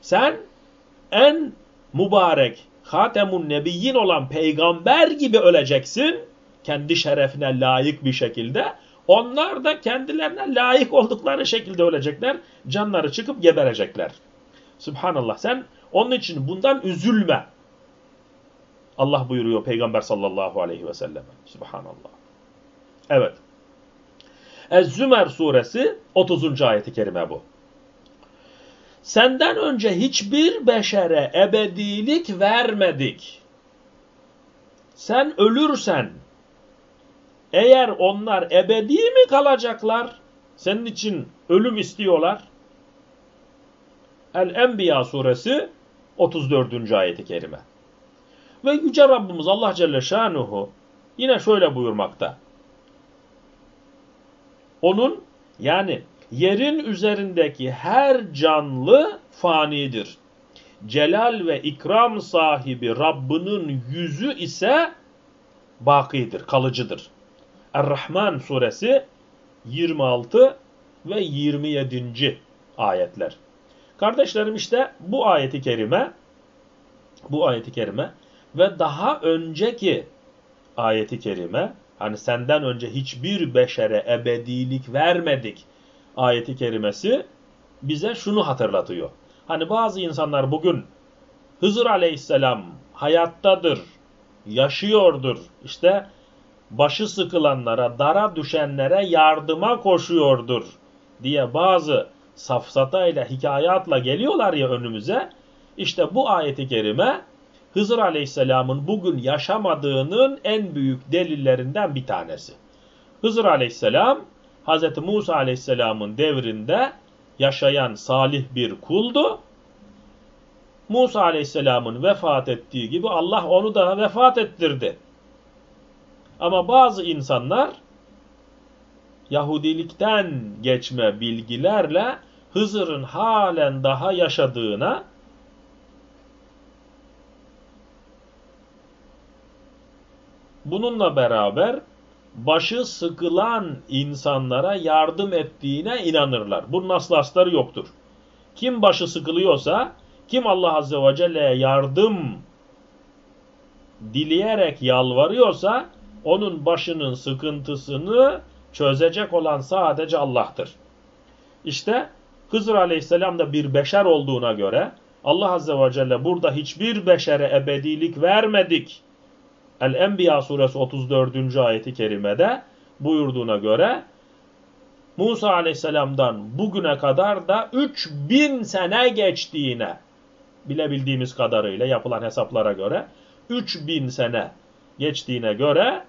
Sen en mübarek Hatemun Nebiyyin olan peygamber gibi öleceksin. Kendi şerefine layık bir şekilde. Onlar da kendilerine layık oldukları şekilde ölecekler. Canları çıkıp geberecekler. Subhanallah sen onun için bundan üzülme. Allah buyuruyor Peygamber sallallahu aleyhi ve sellem. Subhanallah. Evet. Ez-Zümer suresi 30. ayeti kerime bu. Senden önce hiçbir beşere ebedilik vermedik. Sen ölürsen eğer onlar ebedi mi kalacaklar? Senin için ölüm istiyorlar. El-Enbiya suresi 34. ayeti kerime. Ve Yüce Rabbimiz Allah Celle Şanuhu yine şöyle buyurmakta. Onun yani yerin üzerindeki her canlı fanidir. Celal ve ikram sahibi Rabbinin yüzü ise bakidir, kalıcıdır. Er-Rahman suresi 26 ve 27. ayetler. Kardeşlerim işte bu ayeti kerime bu ayeti kerime ve daha önceki ayeti kerime hani senden önce hiçbir beşere ebedilik vermedik ayeti kerimesi bize şunu hatırlatıyor. Hani bazı insanlar bugün Hızır aleyhisselam hayattadır, yaşıyordur, işte başı sıkılanlara, dara düşenlere yardıma koşuyordur diye bazı safsatayla, hikayatla geliyorlar ya önümüze. İşte bu ayeti kerime Hızır Aleyhisselam'ın bugün yaşamadığının en büyük delillerinden bir tanesi. Hızır Aleyhisselam Hz. Musa Aleyhisselam'ın devrinde yaşayan salih bir kuldu. Musa Aleyhisselam'ın vefat ettiği gibi Allah onu da vefat ettirdi. Ama bazı insanlar Yahudilikten geçme bilgilerle Hızır'ın halen daha yaşadığına bununla beraber başı sıkılan insanlara yardım ettiğine inanırlar. Bunun aslı yoktur. Kim başı sıkılıyorsa, kim Allah Azze ve Celle'ye yardım dileyerek yalvarıyorsa, onun başının sıkıntısını çözecek olan sadece Allah'tır. İşte Hızır Aleyhisselam da bir beşer olduğuna göre Allah Azze ve Celle burada hiçbir beşere ebedilik vermedik El-Enbiya suresi 34. ayeti kerimede buyurduğuna göre Musa aleyhisselamdan bugüne kadar da 3000 sene geçtiğine bilebildiğimiz kadarıyla yapılan hesaplara göre 3000 sene geçtiğine göre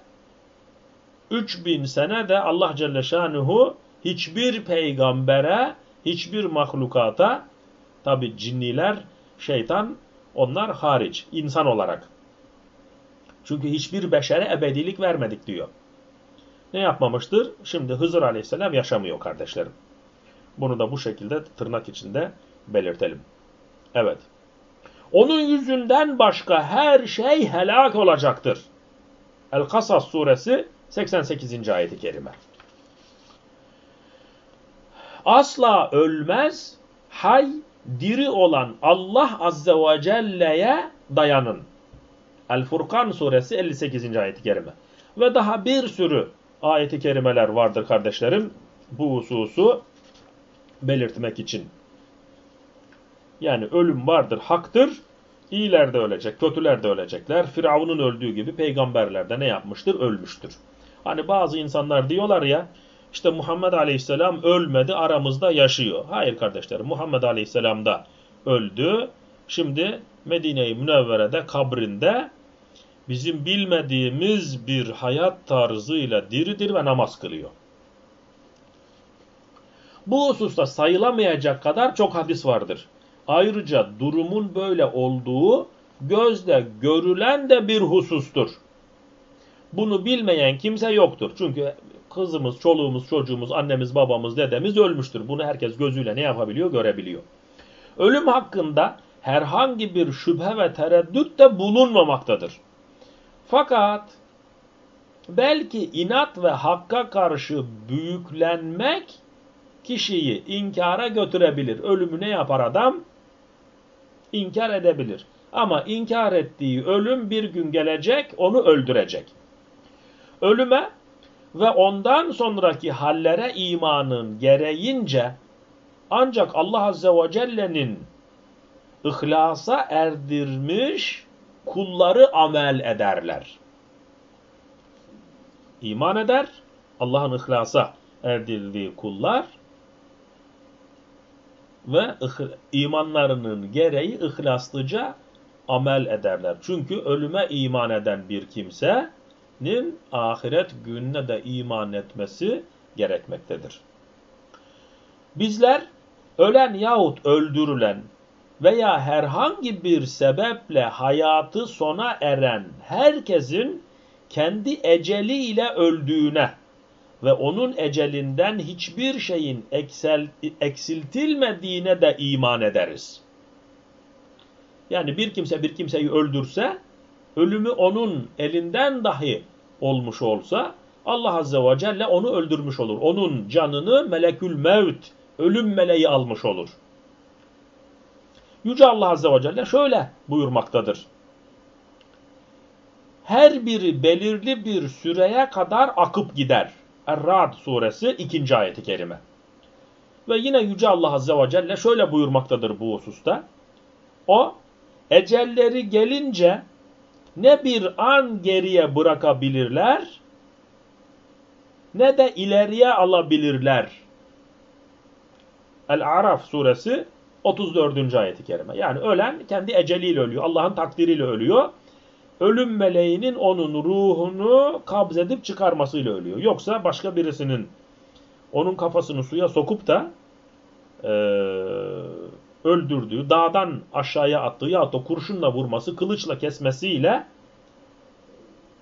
3000 sene de Allah Celle Şanuhu hiçbir peygambere, hiçbir mahlukata tabi cinniler, şeytan onlar hariç, insan olarak çünkü hiçbir beşere ebedilik vermedik diyor. Ne yapmamıştır? Şimdi Hızır aleyhisselam yaşamıyor kardeşlerim. Bunu da bu şekilde tırnak içinde belirtelim. Evet. Onun yüzünden başka her şey helak olacaktır. El-Kasas suresi 88. ayeti kerime. Asla ölmez, hay, diri olan Allah Azze ve Celle'ye dayanın. El-Furkan suresi 58. ayet-i kerime. Ve daha bir sürü ayet-i kerimeler vardır kardeşlerim. Bu hususu belirtmek için. Yani ölüm vardır, haktır. İyiler de ölecek, kötüler de ölecekler. Firavun'un öldüğü gibi peygamberler de ne yapmıştır? Ölmüştür. Hani bazı insanlar diyorlar ya, işte Muhammed Aleyhisselam ölmedi, aramızda yaşıyor. Hayır kardeşlerim, Muhammed Aleyhisselam da öldü. Şimdi Medine-i Münevvere'de kabrinde bizim bilmediğimiz bir hayat tarzıyla diridir ve namaz kılıyor. Bu hususta sayılamayacak kadar çok hadis vardır. Ayrıca durumun böyle olduğu gözle görülen de bir husustur. Bunu bilmeyen kimse yoktur. Çünkü kızımız, çoluğumuz, çocuğumuz, annemiz, babamız, dedemiz ölmüştür. Bunu herkes gözüyle ne yapabiliyor, görebiliyor. Ölüm hakkında herhangi bir şüphe ve tereddüt de bulunmamaktadır. Fakat belki inat ve hakka karşı büyüklenmek kişiyi inkara götürebilir. Ölümü ne yapar adam? İnkar edebilir. Ama inkar ettiği ölüm bir gün gelecek, onu öldürecek. Ölüme ve ondan sonraki hallere imanın gereğince ancak Allah Azze ve Celle'nin ihlasa erdirmiş kulları amel ederler. İman eder, Allah'ın ihlasa erdirdiği kullar ve imanlarının gereği ihlaslıca amel ederler. Çünkü ölüme iman eden bir kimsenin ahiret gününe de iman etmesi gerekmektedir. Bizler ölen yahut öldürülen veya herhangi bir sebeple hayatı sona eren herkesin kendi eceliyle öldüğüne ve onun ecelinden hiçbir şeyin eksel, eksiltilmediğine de iman ederiz. Yani bir kimse bir kimseyi öldürse, ölümü onun elinden dahi olmuş olsa, Allah Azze ve Celle onu öldürmüş olur. Onun canını melekül mevt, ölüm meleği almış olur. Yüce Allah Azze ve Celle şöyle buyurmaktadır. Her biri belirli bir süreye kadar akıp gider. Er-Ra'd suresi 2. ayeti kerime. Ve yine Yüce Allah Azze ve Celle şöyle buyurmaktadır bu hususta. O, ecelleri gelince ne bir an geriye bırakabilirler, ne de ileriye alabilirler. El-Araf suresi 34. ayeti kerime. Yani ölen kendi eceliyle ölüyor. Allah'ın takdiriyle ölüyor. Ölüm meleğinin onun ruhunu kabzedip çıkarmasıyla ölüyor. Yoksa başka birisinin onun kafasını suya sokup da e, öldürdüğü, dağdan aşağıya attığı ya da kurşunla vurması, kılıçla kesmesiyle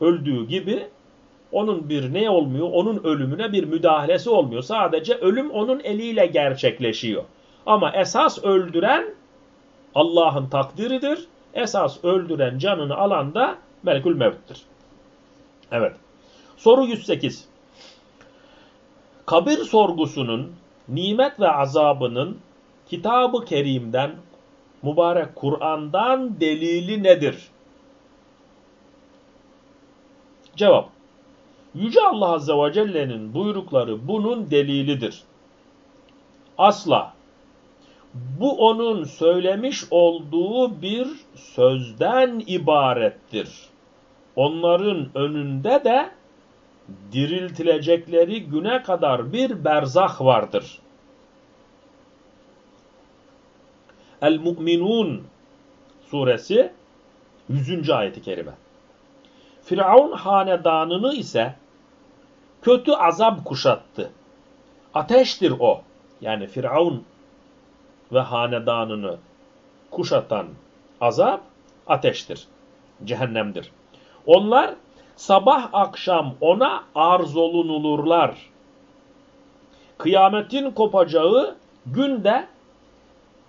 öldüğü gibi onun bir ne olmuyor? Onun ölümüne bir müdahalesi olmuyor. Sadece ölüm onun eliyle gerçekleşiyor. Ama esas öldüren Allah'ın takdiridir. Esas öldüren canını alan da melekül mevttir. Evet. Soru 108. Kabir sorgusunun nimet ve azabının kitabı kerimden, mübarek Kur'an'dan delili nedir? Cevap. Yüce Allah Azze ve Celle'nin buyrukları bunun delilidir. Asla bu onun söylemiş olduğu bir sözden ibarettir. Onların önünde de diriltilecekleri güne kadar bir berzah vardır. El-Mu'minun suresi 100. ayeti kerime. Firavun hanedanını ise kötü azap kuşattı. Ateştir o. Yani Firavun ve hanedanını kuşatan azap ateştir. Cehennemdir. Onlar sabah akşam ona arz olunulurlar. Kıyametin kopacağı günde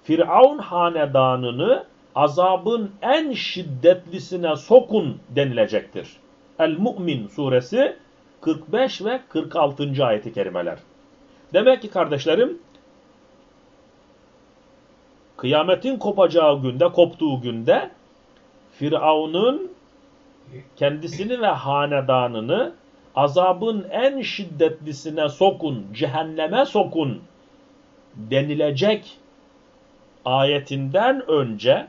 Firavun hanedanını azabın en şiddetlisine sokun denilecektir. El-Mu'min suresi 45 ve 46. ayeti kerimeler. Demek ki kardeşlerim kıyametin kopacağı günde, koptuğu günde Firavun'un kendisini ve hanedanını azabın en şiddetlisine sokun, cehenneme sokun denilecek ayetinden önce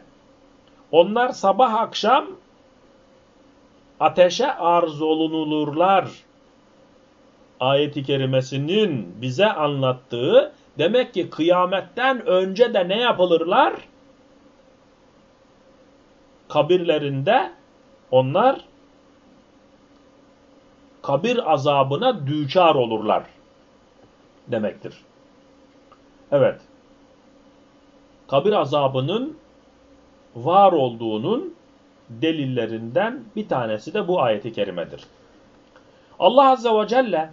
onlar sabah akşam ateşe arz olunulurlar. Ayeti kerimesinin bize anlattığı Demek ki kıyametten önce de ne yapılırlar? Kabirlerinde onlar kabir azabına düçar olurlar demektir. Evet. Kabir azabının var olduğunun delillerinden bir tanesi de bu ayeti kerimedir. Allah Azze ve Celle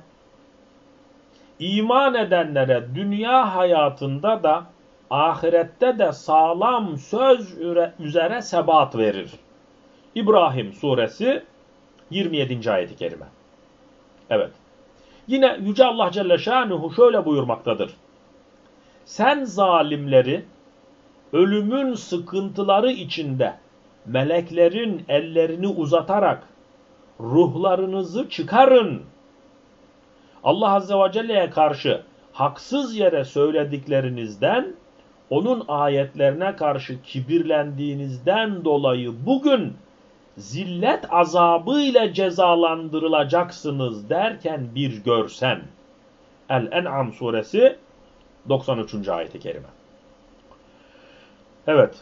iman edenlere dünya hayatında da ahirette de sağlam söz üzere sebat verir. İbrahim suresi 27. ayeti kerime. Evet. Yine Yüce Allah Celle Şanuhu şöyle buyurmaktadır. Sen zalimleri ölümün sıkıntıları içinde meleklerin ellerini uzatarak ruhlarınızı çıkarın. Allah Azze ve Celle'ye karşı haksız yere söylediklerinizden, onun ayetlerine karşı kibirlendiğinizden dolayı bugün zillet azabı ile cezalandırılacaksınız derken bir görsen. El-En'am suresi 93. ayeti kerime. Evet.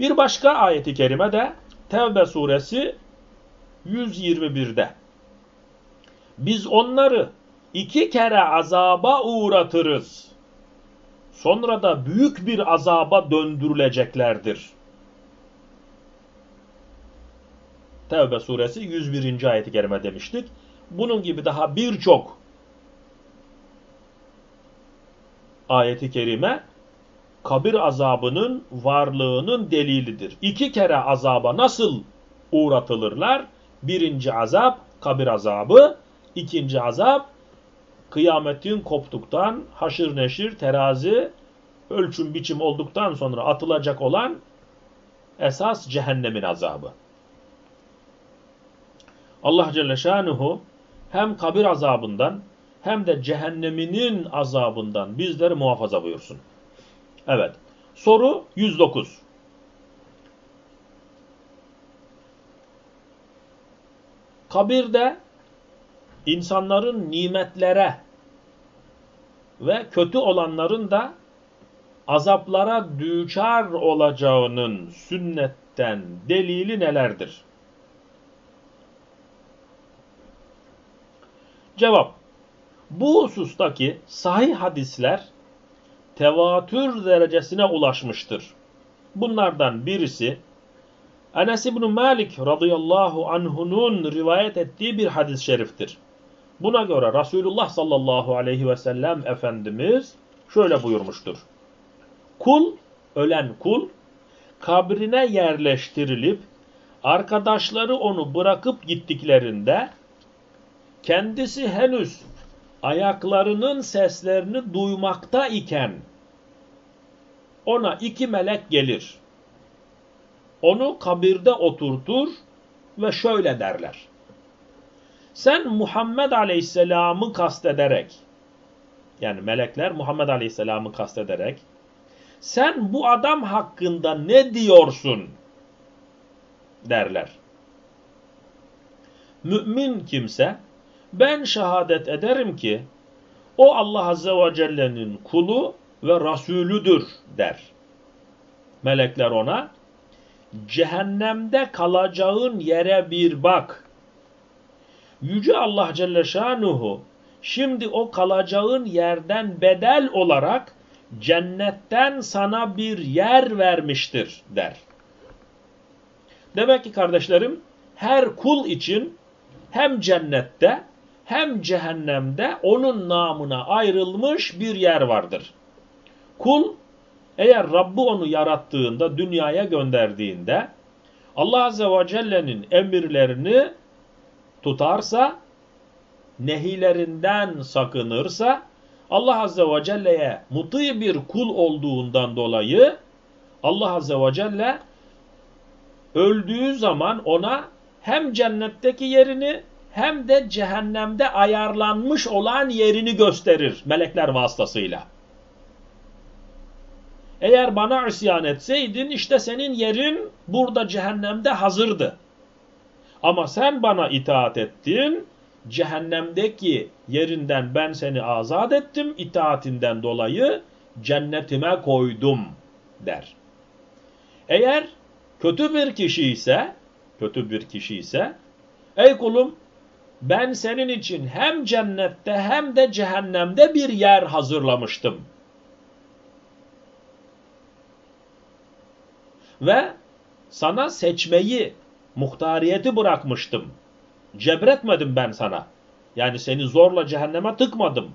Bir başka ayeti kerime de Tevbe suresi 121'de. Biz onları iki kere azaba uğratırız. Sonra da büyük bir azaba döndürüleceklerdir. Tevbe suresi 101. ayeti kerime demiştik. Bunun gibi daha birçok ayeti kerime kabir azabının varlığının delilidir. İki kere azaba nasıl uğratılırlar? Birinci azap kabir azabı, ikinci azap kıyametin koptuktan, haşır neşir, terazi, ölçüm biçim olduktan sonra atılacak olan esas cehennemin azabı. Allah Celle Şanuhu hem kabir azabından hem de cehenneminin azabından bizleri muhafaza buyursun. Evet. Soru 109. Kabirde insanların nimetlere ve kötü olanların da azaplara düçar olacağının sünnetten delili nelerdir? Cevap. Bu husustaki sahih hadisler tevatür derecesine ulaşmıştır. Bunlardan birisi Enes İbn Malik radıyallahu anhunun rivayet ettiği bir hadis-i şeriftir. Buna göre Resulullah sallallahu aleyhi ve sellem Efendimiz şöyle buyurmuştur. Kul, ölen kul, kabrine yerleştirilip arkadaşları onu bırakıp gittiklerinde kendisi henüz ayaklarının seslerini duymakta iken ona iki melek gelir. Onu kabirde oturtur ve şöyle derler. Sen Muhammed Aleyhisselam'ı kastederek, yani melekler Muhammed Aleyhisselam'ı kastederek, sen bu adam hakkında ne diyorsun derler. Mümin kimse, ben şehadet ederim ki o Allah Azze ve Celle'nin kulu ve Rasulüdür der. Melekler ona cehennemde kalacağın yere bir bak. Yüce Allah Celle Şanuhu şimdi o kalacağın yerden bedel olarak cennetten sana bir yer vermiştir der. Demek ki kardeşlerim her kul için hem cennette hem cehennemde onun namına ayrılmış bir yer vardır. Kul eğer Rabbi onu yarattığında, dünyaya gönderdiğinde Allah Azze ve Celle'nin emirlerini tutarsa, nehilerinden sakınırsa, Allah Azze ve Celle'ye muti bir kul olduğundan dolayı Allah Azze ve Celle öldüğü zaman ona hem cennetteki yerini hem de cehennemde ayarlanmış olan yerini gösterir melekler vasıtasıyla. Eğer bana isyan etseydin işte senin yerin burada cehennemde hazırdı. Ama sen bana itaat ettin, cehennemdeki yerinden ben seni azat ettim, itaatinden dolayı cennetime koydum der. Eğer kötü bir kişi ise, kötü bir kişi ise, ey kulum ben senin için hem cennette hem de cehennemde bir yer hazırlamıştım. Ve sana seçmeyi, muhtariyeti bırakmıştım. Cebretmedim ben sana. Yani seni zorla cehenneme tıkmadım.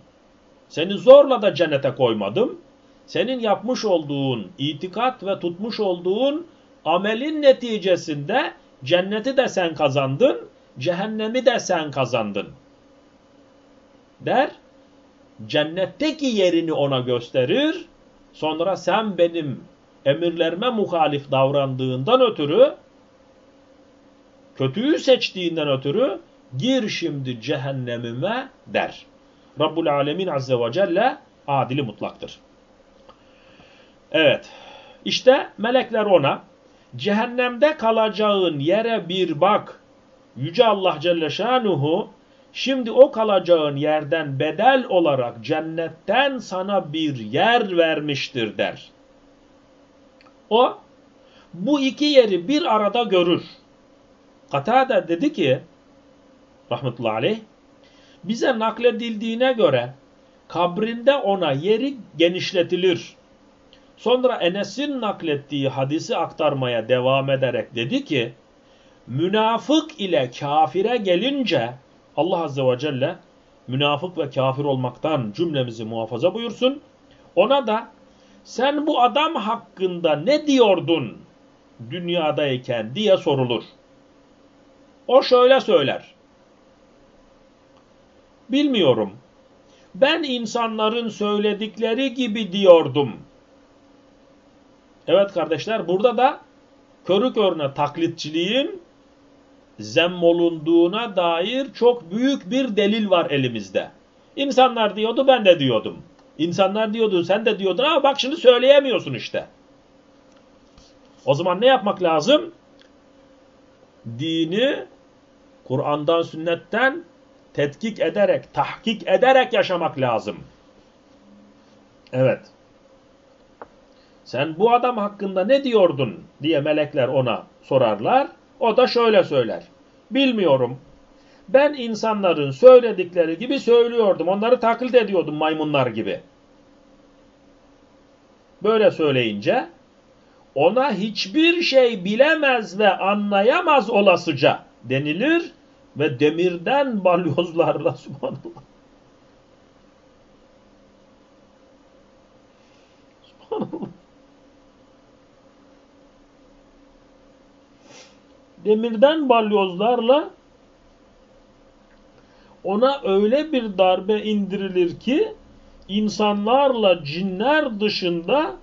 Seni zorla da cennete koymadım. Senin yapmış olduğun itikat ve tutmuş olduğun amelin neticesinde cenneti de sen kazandın, cehennemi de sen kazandın. Der, cennetteki yerini ona gösterir, sonra sen benim emirlerime muhalif davrandığından ötürü, kötüyü seçtiğinden ötürü, gir şimdi cehennemime der. Rabbul Alemin Azze ve Celle adili mutlaktır. Evet, işte melekler ona, cehennemde kalacağın yere bir bak. Yüce Allah Celle Şanuhu, şimdi o kalacağın yerden bedel olarak cennetten sana bir yer vermiştir der. O, bu iki yeri bir arada görür. Katada dedi ki, rahmetullahi aleyh, bize nakledildiğine göre kabrinde ona yeri genişletilir. Sonra Enes'in naklettiği hadisi aktarmaya devam ederek dedi ki, münafık ile kafire gelince Allah Azze ve Celle münafık ve kafir olmaktan cümlemizi muhafaza buyursun. Ona da sen bu adam hakkında ne diyordun dünyadayken diye sorulur. O şöyle söyler. Bilmiyorum. Ben insanların söyledikleri gibi diyordum. Evet kardeşler burada da körü körüne taklitçiliğin zemmolunduğuna dair çok büyük bir delil var elimizde. İnsanlar diyordu ben de diyordum. İnsanlar diyordu sen de diyordun ama bak şimdi söyleyemiyorsun işte. O zaman ne yapmak lazım? Dini Kur'an'dan sünnetten tetkik ederek, tahkik ederek yaşamak lazım. Evet. Sen bu adam hakkında ne diyordun diye melekler ona sorarlar. O da şöyle söyler. Bilmiyorum. Ben insanların söyledikleri gibi söylüyordum. Onları taklit ediyordum maymunlar gibi. Böyle söyleyince ona hiçbir şey bilemez ve anlayamaz olasıca denilir ve demirden balyozlarla subhanallah. Demirden balyozlarla ona öyle bir darbe indirilir ki insanlarla cinler dışında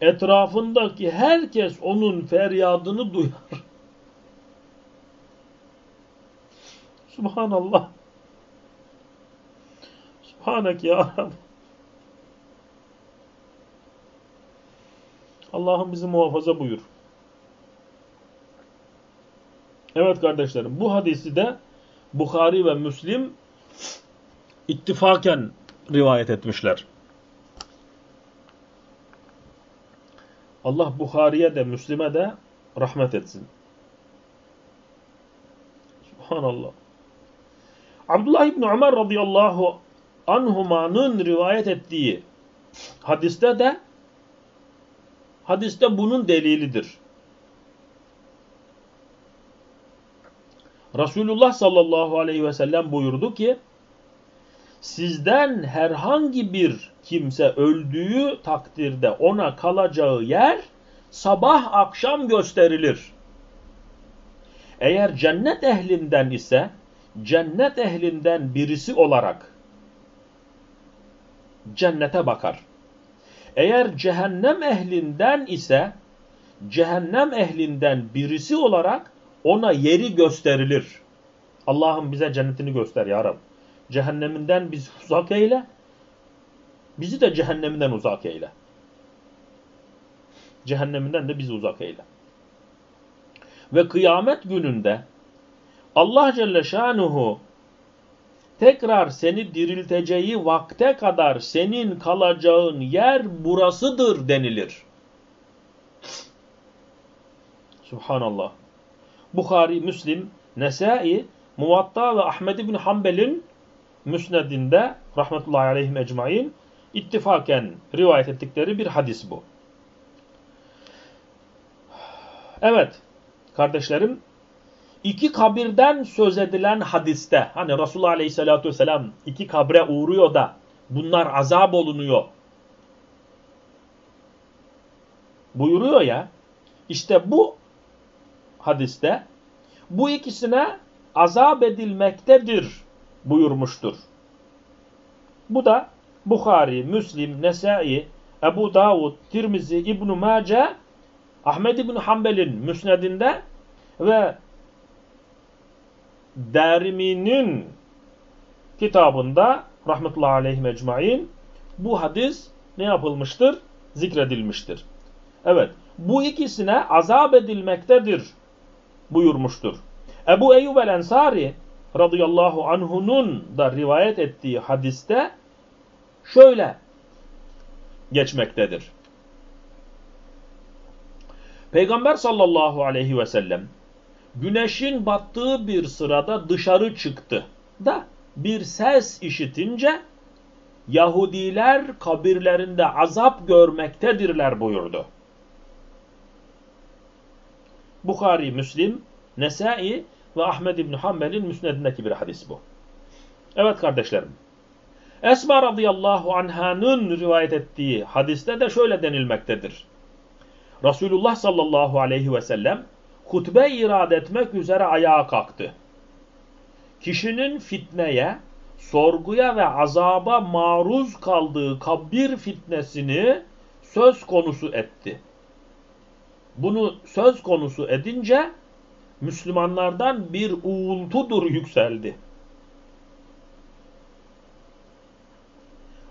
etrafındaki herkes onun feryadını duyar. Subhanallah. Subhanak ya Rabbi. Allah'ım bizi muhafaza buyur. Evet kardeşlerim bu hadisi de Bukhari ve Müslim ittifaken rivayet etmişler. Allah Bukhari'ye de Müslim'e de rahmet etsin. Subhanallah. Abdullah İbni Ömer radıyallahu anhumanın rivayet ettiği hadiste de hadiste bunun delilidir. Resulullah sallallahu aleyhi ve sellem buyurdu ki sizden herhangi bir kimse öldüğü takdirde ona kalacağı yer sabah akşam gösterilir. Eğer cennet ehlinden ise cennet ehlinden birisi olarak cennete bakar. Eğer cehennem ehlinden ise cehennem ehlinden birisi olarak ona yeri gösterilir. Allah'ım bize cennetini göster ya Rabbi. Cehenneminden bizi uzak eyle. Bizi de cehenneminden uzak eyle. Cehenneminden de bizi uzak eyle. Ve kıyamet gününde Allah Celle Şanuhu tekrar seni dirilteceği vakte kadar senin kalacağın yer burasıdır denilir. Subhanallah. Bukhari, Müslim, Nesai Muvatta ve Ahmed bin Hanbel'in müsnedinde rahmetullahi aleyhim ecmain ittifaken rivayet ettikleri bir hadis bu. Evet kardeşlerim iki kabirden söz edilen hadiste hani Resulullah aleyhissalatü vesselam iki kabre uğruyor da bunlar azap olunuyor buyuruyor ya işte bu hadiste bu ikisine azap edilmektedir buyurmuştur. Bu da Bukhari, Müslim, Nesai, Ebu Davud, Tirmizi, İbn-i Mace, Ahmed İbn Hanbel'in müsnedinde ve Derimi'nin kitabında rahmetullahi aleyhi mecmain bu hadis ne yapılmıştır? Zikredilmiştir. Evet, bu ikisine azap edilmektedir buyurmuştur. Ebu Eyyub el-Ensari radıyallahu anhunun da rivayet ettiği hadiste şöyle geçmektedir. Peygamber sallallahu aleyhi ve sellem güneşin battığı bir sırada dışarı çıktı da bir ses işitince Yahudiler kabirlerinde azap görmektedirler buyurdu. Bukhari, Müslim, Nesai ve Ahmed İbni Hanbel'in müsnedindeki bir hadis bu. Evet kardeşlerim. Esma radıyallahu anhanın rivayet ettiği hadiste de şöyle denilmektedir. Resulullah sallallahu aleyhi ve sellem hutbe irad etmek üzere ayağa kalktı. Kişinin fitneye, sorguya ve azaba maruz kaldığı kabir fitnesini söz konusu etti. Bunu söz konusu edince Müslümanlardan bir uğultudur yükseldi.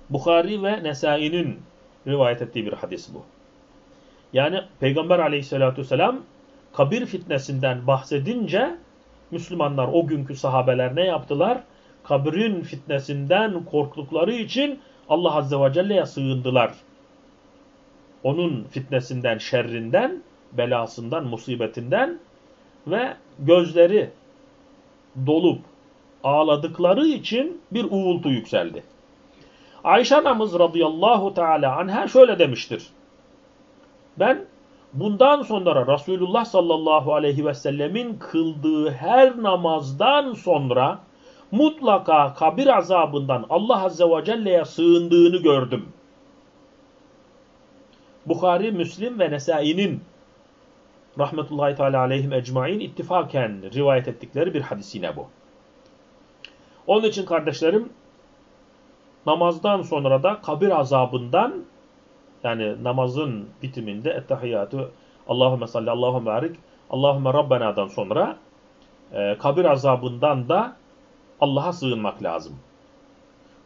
Bukhari ve Nesai'nin rivayet ettiği bir hadis bu. Yani Peygamber aleyhissalatü vesselam kabir fitnesinden bahsedince Müslümanlar o günkü sahabeler ne yaptılar? Kabrin fitnesinden korktukları için Allah Azze ve Celle'ye sığındılar. Onun fitnesinden, şerrinden, belasından, musibetinden ve gözleri dolup ağladıkları için bir uğultu yükseldi. Ayşe anamız radıyallahu teala anha şöyle demiştir. Ben bundan sonra Resulullah sallallahu aleyhi ve sellemin kıldığı her namazdan sonra mutlaka kabir azabından Allah azze ve celle'ye sığındığını gördüm. Bukhari, Müslim ve Nesai'nin rahmetullahi teala aleyhim ecmain ittifaken rivayet ettikleri bir hadis yine bu. Onun için kardeşlerim namazdan sonra da kabir azabından yani namazın bitiminde ettehiyyatü Allahümme salli Allahümme barik Allahümme Rabbena'dan sonra e, kabir azabından da Allah'a sığınmak lazım.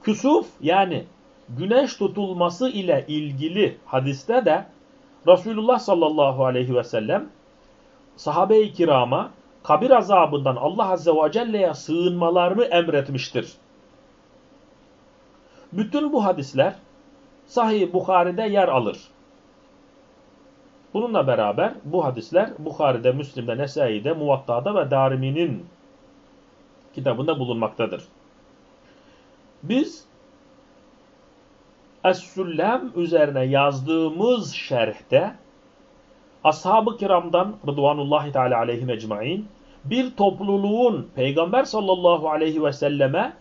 Küsuf yani güneş tutulması ile ilgili hadiste de Resulullah sallallahu aleyhi ve sellem sahabe-i kirama kabir azabından Allah azze ve celle'ye sığınmalarını emretmiştir. Bütün bu hadisler Sahih Bukhari'de yer alır. Bununla beraber bu hadisler Bukhari'de, Müslim'de, Nesai'de, Muvatta'da ve Darimi'nin kitabında bulunmaktadır. Biz Es-Süllem üzerine yazdığımız şerhte ashab-ı kiramdan Rıdvanullahi Teala aleyhim ecmain bir topluluğun Peygamber sallallahu aleyhi ve selleme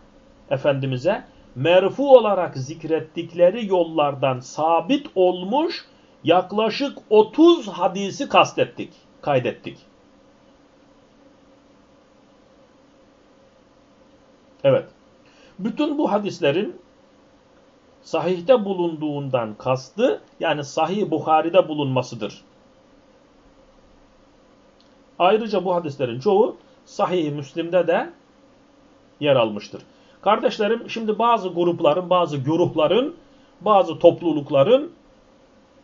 Efendimiz'e merfu olarak zikrettikleri yollardan sabit olmuş yaklaşık 30 hadisi kastettik, kaydettik. Evet. Bütün bu hadislerin sahihte bulunduğundan kastı yani sahih Bukhari'de bulunmasıdır. Ayrıca bu hadislerin çoğu sahih Müslim'de de yer almıştır. Kardeşlerim şimdi bazı grupların, bazı güruhların, bazı toplulukların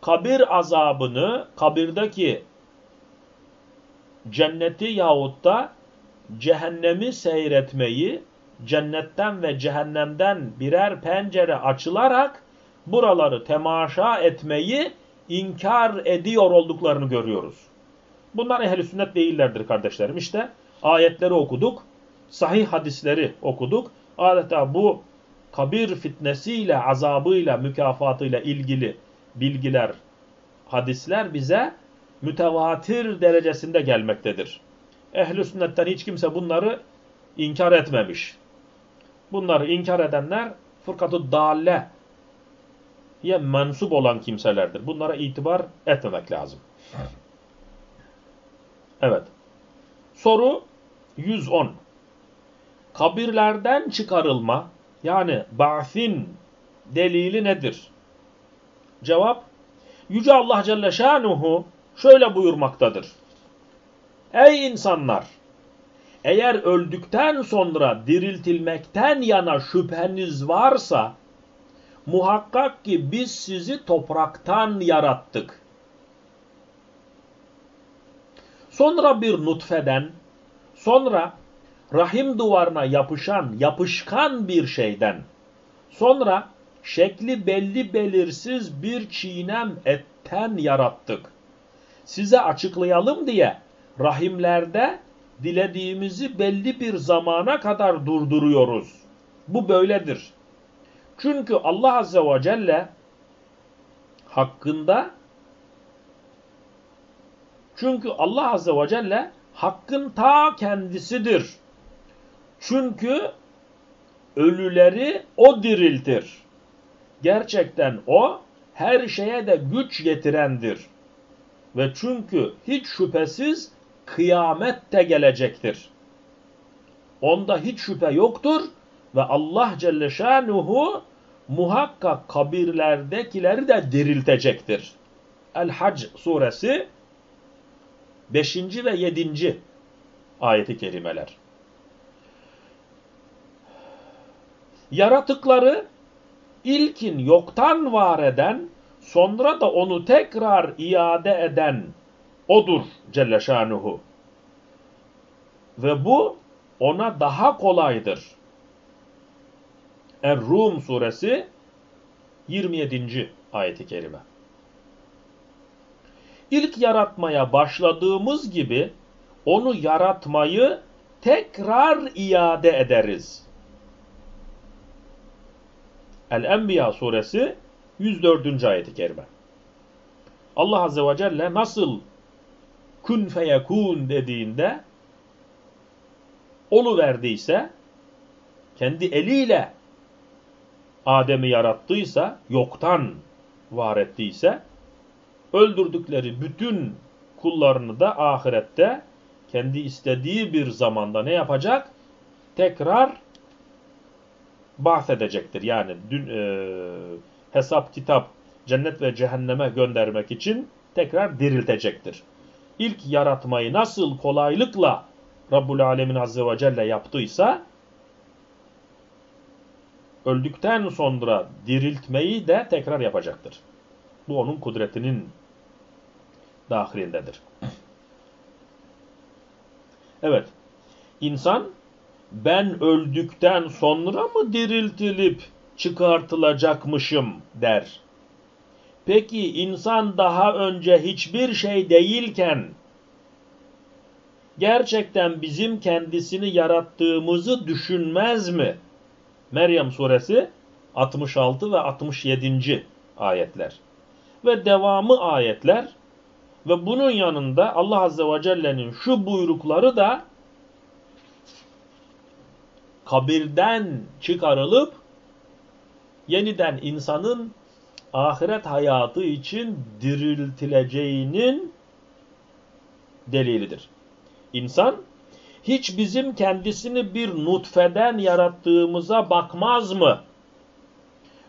kabir azabını, kabirdeki cenneti yahut da cehennemi seyretmeyi, cennetten ve cehennemden birer pencere açılarak buraları temaşa etmeyi inkar ediyor olduklarını görüyoruz. Bunlar ehli sünnet değillerdir kardeşlerim. İşte ayetleri okuduk. sahih hadisleri okuduk. Adeta bu kabir fitnesiyle, azabıyla, mükafatıyla ilgili bilgiler, hadisler bize mütevatir derecesinde gelmektedir. Ehl-i sünnetten hiç kimse bunları inkar etmemiş. Bunları inkar edenler fırkatı dalle ye mensup olan kimselerdir. Bunlara itibar etmemek lazım. Evet. Soru 110. Kabirlerden çıkarılma yani ba'sin delili nedir? Cevap Yüce Allah Celle Şanuhu şöyle buyurmaktadır. Ey insanlar! Eğer öldükten sonra diriltilmekten yana şüpheniz varsa muhakkak ki biz sizi topraktan yarattık. Sonra bir nutfeden, sonra rahim duvarına yapışan, yapışkan bir şeyden, sonra şekli belli belirsiz bir çiğnem etten yarattık. Size açıklayalım diye rahimlerde dilediğimizi belli bir zamana kadar durduruyoruz. Bu böyledir. Çünkü Allah Azze ve Celle hakkında çünkü Allah Azze ve Celle hakkın ta kendisidir. Çünkü ölüleri o diriltir. Gerçekten o her şeye de güç getirendir. Ve çünkü hiç şüphesiz kıyamet de gelecektir. Onda hiç şüphe yoktur ve Allah Celle Şanuhu muhakkak kabirlerdekileri de diriltecektir. El-Hac suresi 5. ve 7. ayeti kerimeler. Yaratıkları ilkin yoktan var eden, sonra da onu tekrar iade eden odur Celle Şanuhu. Ve bu ona daha kolaydır. Er-Rum suresi 27. ayeti kerime. İlk yaratmaya başladığımız gibi onu yaratmayı tekrar iade ederiz. El-Enbiya suresi 104. ayeti kerime. Allah Azze ve Celle nasıl kun feyekun dediğinde olu verdiyse kendi eliyle Adem'i yarattıysa, yoktan var ettiyse, öldürdükleri bütün kullarını da ahirette kendi istediği bir zamanda ne yapacak? Tekrar bahsedecektir. Yani dün, e, hesap kitap cennet ve cehenneme göndermek için tekrar diriltecektir. İlk yaratmayı nasıl kolaylıkla Rabbul Alemin Azze ve Celle yaptıysa öldükten sonra diriltmeyi de tekrar yapacaktır. Bu onun kudretinin dahilindedir. Evet, insan ben öldükten sonra mı diriltilip çıkartılacakmışım der. Peki insan daha önce hiçbir şey değilken gerçekten bizim kendisini yarattığımızı düşünmez mi? Meryem suresi 66 ve 67. ayetler. Ve devamı ayetler ve bunun yanında Allah Azze ve Celle'nin şu buyrukları da kabirden çıkarılıp yeniden insanın ahiret hayatı için diriltileceğinin delilidir. İnsan hiç bizim kendisini bir nutfeden yarattığımıza bakmaz mı?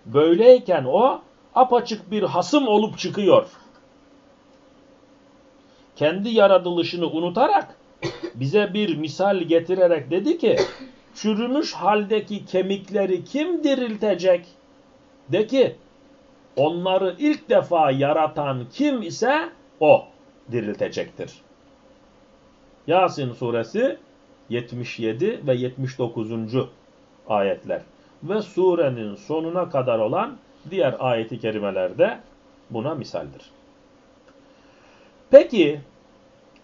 Böyleyken o apaçık bir hasım olup çıkıyor. Kendi yaratılışını unutarak bize bir misal getirerek dedi ki çürümüş haldeki kemikleri kim diriltecek? De ki onları ilk defa yaratan kim ise o diriltecektir. Yasin suresi 77 ve 79. ayetler ve surenin sonuna kadar olan diğer ayeti kerimelerde buna misaldir. Peki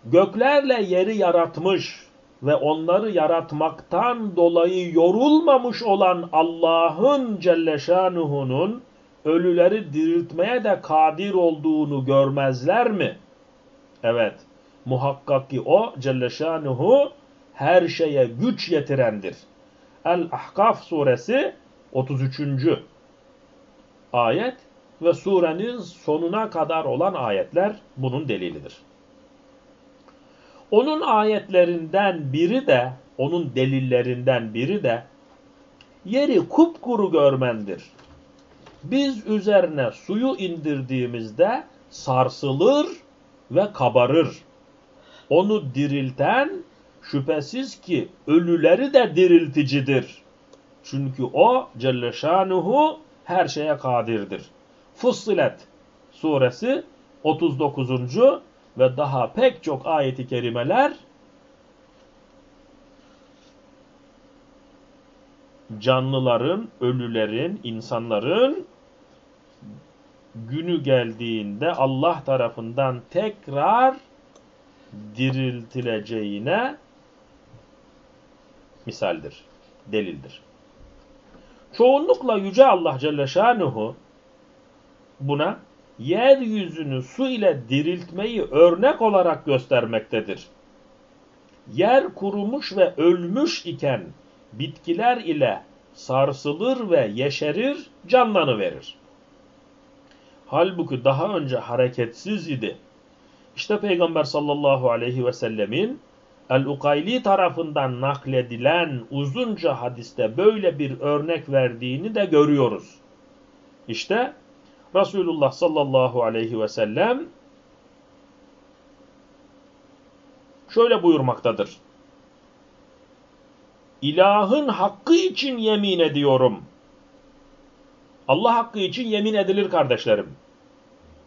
göklerle yeri yaratmış ve onları yaratmaktan dolayı yorulmamış olan Allah'ın Celle Şanuhu'nun ölüleri diriltmeye de kadir olduğunu görmezler mi? Evet, muhakkak ki o Celle Şanuhu her şeye güç yetirendir. El-Ahkaf suresi 33. ayet ve surenin sonuna kadar olan ayetler bunun delilidir. Onun ayetlerinden biri de, onun delillerinden biri de yeri kupkuru görmendir. Biz üzerine suyu indirdiğimizde sarsılır ve kabarır. Onu dirilten şüphesiz ki ölüleri de dirilticidir. Çünkü o Celle Şanuhu her şeye kadirdir. Fussilet suresi 39. ve daha pek çok ayeti kerimeler canlıların, ölülerin, insanların günü geldiğinde Allah tarafından tekrar diriltileceğine misaldir, delildir. Çoğunlukla Yüce Allah Celle Şanuhu buna yeryüzünü su ile diriltmeyi örnek olarak göstermektedir. Yer kurumuş ve ölmüş iken bitkiler ile sarsılır ve yeşerir, canlanıverir. Halbuki daha önce hareketsiz idi. İşte Peygamber sallallahu aleyhi ve sellemin El-Ukayli tarafından nakledilen uzunca hadiste böyle bir örnek verdiğini de görüyoruz. İşte Resulullah sallallahu aleyhi ve sellem şöyle buyurmaktadır. İlahın hakkı için yemin ediyorum. Allah hakkı için yemin edilir kardeşlerim.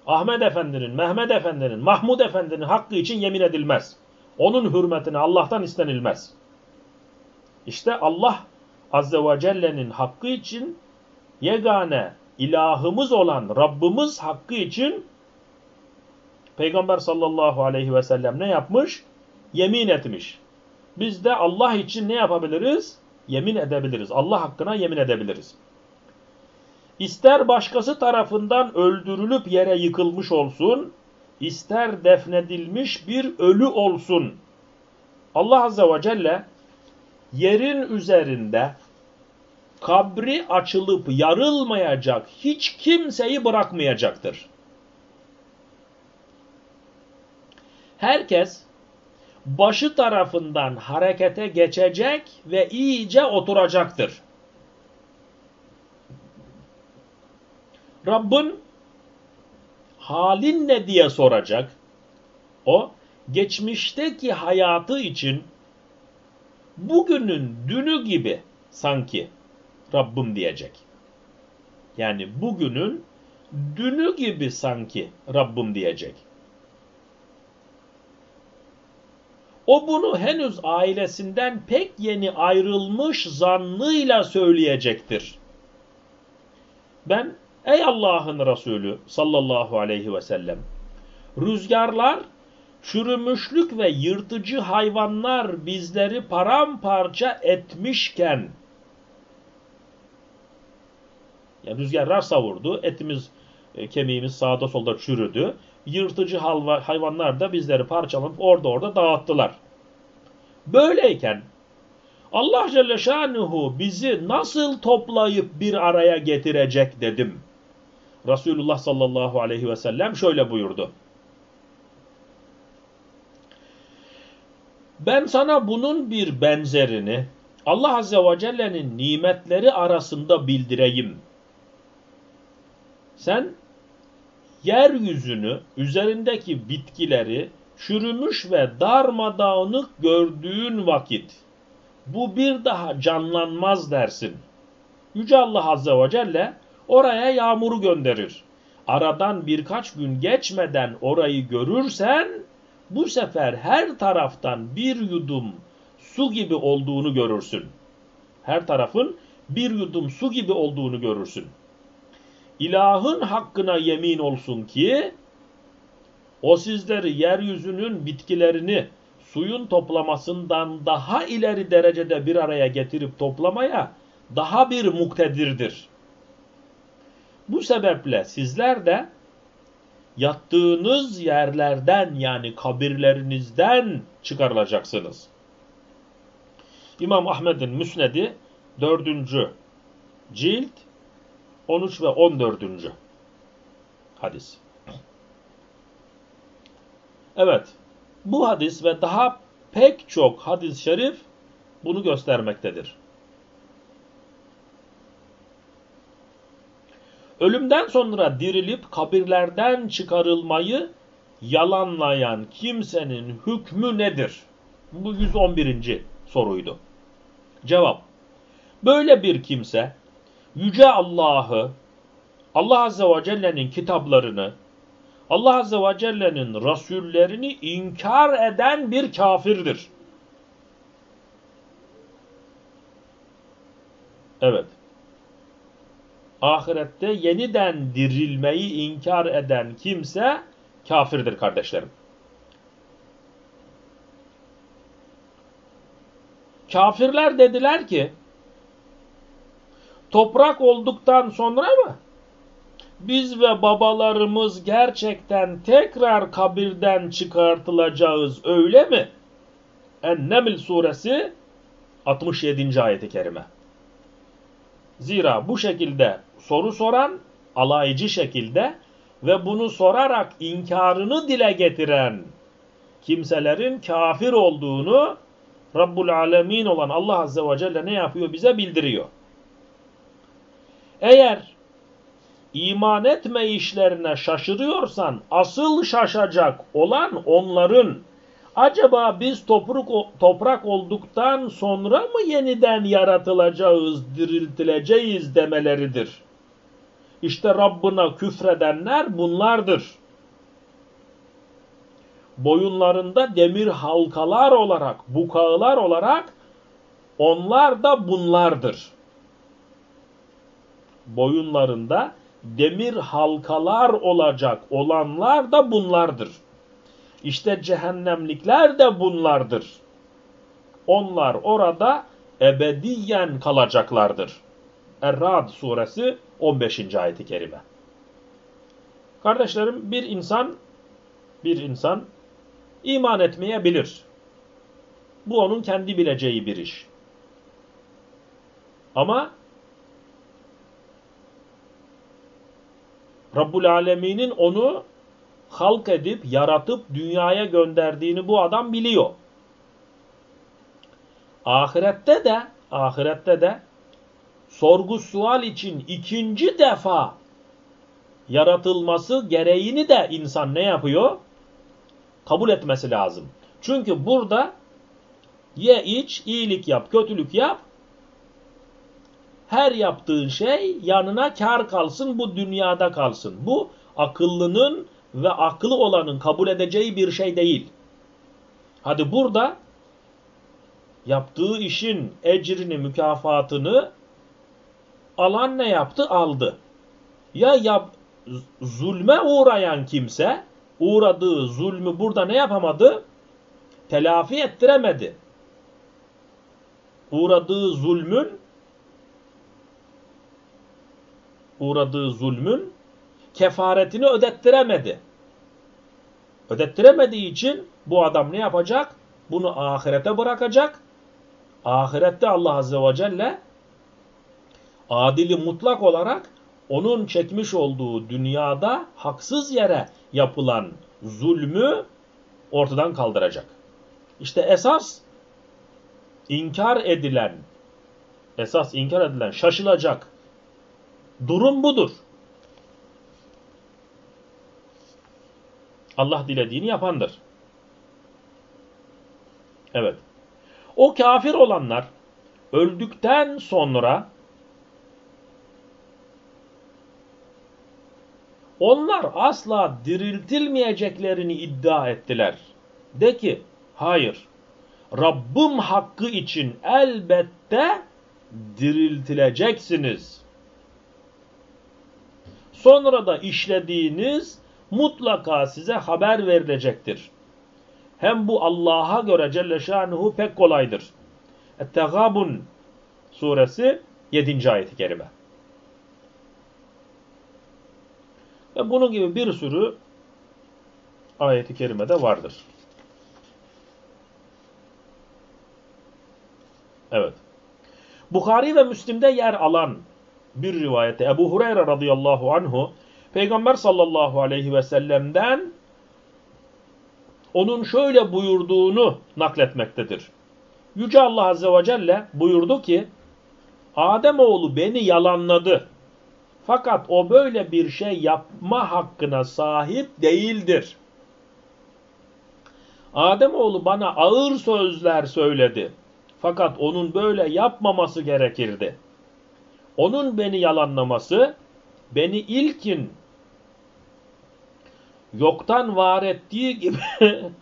Ahmet Efendi'nin, Mehmet Efendi'nin, Mahmud Efendi'nin hakkı için yemin edilmez. Onun hürmetine Allah'tan istenilmez. İşte Allah Azze ve Celle'nin hakkı için yegane ilahımız olan Rabbimiz hakkı için Peygamber sallallahu aleyhi ve sellem ne yapmış? Yemin etmiş. Biz de Allah için ne yapabiliriz? Yemin edebiliriz. Allah hakkına yemin edebiliriz. İster başkası tarafından öldürülüp yere yıkılmış olsun, ister defnedilmiş bir ölü olsun. Allah Azze ve Celle yerin üzerinde kabri açılıp yarılmayacak hiç kimseyi bırakmayacaktır. Herkes başı tarafından harekete geçecek ve iyice oturacaktır. Rabbin halin ne diye soracak. O geçmişteki hayatı için bugünün dünü gibi sanki Rabbim diyecek. Yani bugünün dünü gibi sanki Rabbim diyecek. O bunu henüz ailesinden pek yeni ayrılmış zannıyla söyleyecektir. Ben ey Allah'ın Resulü sallallahu aleyhi ve sellem rüzgarlar çürümüşlük ve yırtıcı hayvanlar bizleri paramparça etmişken yani rüzgarlar savurdu, etimiz, e, kemiğimiz sağda solda çürüdü. Yırtıcı hayvanlar da bizleri parçalanıp orada orada dağıttılar. Böyleyken Allah Celle Şanuhu bizi nasıl toplayıp bir araya getirecek dedim. Resulullah sallallahu aleyhi ve sellem şöyle buyurdu. Ben sana bunun bir benzerini Allah Azze ve Celle'nin nimetleri arasında bildireyim. Sen yeryüzünü, üzerindeki bitkileri çürümüş ve darmadağınık gördüğün vakit bu bir daha canlanmaz dersin. Yüce Allah Azze ve Celle oraya yağmuru gönderir. Aradan birkaç gün geçmeden orayı görürsen bu sefer her taraftan bir yudum su gibi olduğunu görürsün. Her tarafın bir yudum su gibi olduğunu görürsün. İlahın hakkına yemin olsun ki o sizleri yeryüzünün bitkilerini, suyun toplamasından daha ileri derecede bir araya getirip toplamaya daha bir muktedirdir. Bu sebeple sizler de yattığınız yerlerden yani kabirlerinizden çıkarılacaksınız. İmam Ahmed'in Müsned'i 4. cilt 13 ve 14. hadis. Evet, bu hadis ve daha pek çok hadis-i şerif bunu göstermektedir. Ölümden sonra dirilip kabirlerden çıkarılmayı yalanlayan kimsenin hükmü nedir? Bu 111. soruydu. Cevap. Böyle bir kimse Yüce Allah'ı, Allah Azze ve Celle'nin kitaplarını, Allah Azze ve Celle'nin rasullerini inkar eden bir kafirdir. Evet. Ahirette yeniden dirilmeyi inkar eden kimse kafirdir kardeşlerim. Kafirler dediler ki toprak olduktan sonra mı biz ve babalarımız gerçekten tekrar kabirden çıkartılacağız öyle mi? En-Neml suresi 67. ayeti kerime. Zira bu şekilde soru soran alaycı şekilde ve bunu sorarak inkarını dile getiren kimselerin kafir olduğunu Rabbul Alemin olan Allah Azze ve Celle ne yapıyor? Bize bildiriyor. Eğer iman etme işlerine şaşırıyorsan asıl şaşacak olan onların acaba biz toprak, toprak olduktan sonra mı yeniden yaratılacağız, diriltileceğiz demeleridir. İşte Rabbına küfredenler bunlardır. Boyunlarında demir halkalar olarak, bukağılar olarak onlar da bunlardır. Boyunlarında demir halkalar olacak olanlar da bunlardır. İşte cehennemlikler de bunlardır. Onlar orada ebediyen kalacaklardır. Er-Ra'd suresi 15. ayeti kerime. Kardeşlerim bir insan bir insan iman etmeyebilir. Bu onun kendi bileceği bir iş. Ama Rabbul Alemin'in onu halk edip, yaratıp dünyaya gönderdiğini bu adam biliyor. Ahirette de, ahirette de sorgu sual için ikinci defa yaratılması gereğini de insan ne yapıyor? Kabul etmesi lazım. Çünkü burada ye iç, iyilik yap, kötülük yap. Her yaptığın şey yanına kar kalsın, bu dünyada kalsın. Bu akıllının ve aklı olanın kabul edeceği bir şey değil. Hadi burada yaptığı işin ecrini, mükafatını alan ne yaptı? Aldı. Ya yap, zulme uğrayan kimse uğradığı zulmü burada ne yapamadı? Telafi ettiremedi. Uğradığı zulmün uğradığı zulmün kefaretini ödettiremedi. Ödettiremediği için bu adam ne yapacak? Bunu ahirete bırakacak. Ahirette Allah Azze ve Celle adili mutlak olarak onun çekmiş olduğu dünyada haksız yere yapılan zulmü ortadan kaldıracak. İşte esas inkar edilen, esas inkar edilen şaşılacak durum budur. Allah dilediğini yapandır. Evet. O kafir olanlar öldükten sonra onlar asla diriltilmeyeceklerini iddia ettiler. De ki hayır Rabbim hakkı için elbette diriltileceksiniz. Sonra da işlediğiniz mutlaka size haber verilecektir. hem bu Allah'a göre Celle Şanuhu pek kolaydır. Et-Tegabun suresi 7. ayeti kerime. Ve bunun gibi bir sürü ayeti kerimede vardır. Evet. Bukhari ve Müslim'de yer alan bir rivayette Ebu Hureyre radıyallahu anhu Peygamber sallallahu aleyhi ve sellem'den onun şöyle buyurduğunu nakletmektedir. Yüce Allah azze ve celle buyurdu ki Ademoğlu beni yalanladı. Fakat o böyle bir şey yapma hakkına sahip değildir. Ademoğlu bana ağır sözler söyledi. Fakat onun böyle yapmaması gerekirdi. Onun beni yalanlaması, beni ilkin yoktan var ettiği gibi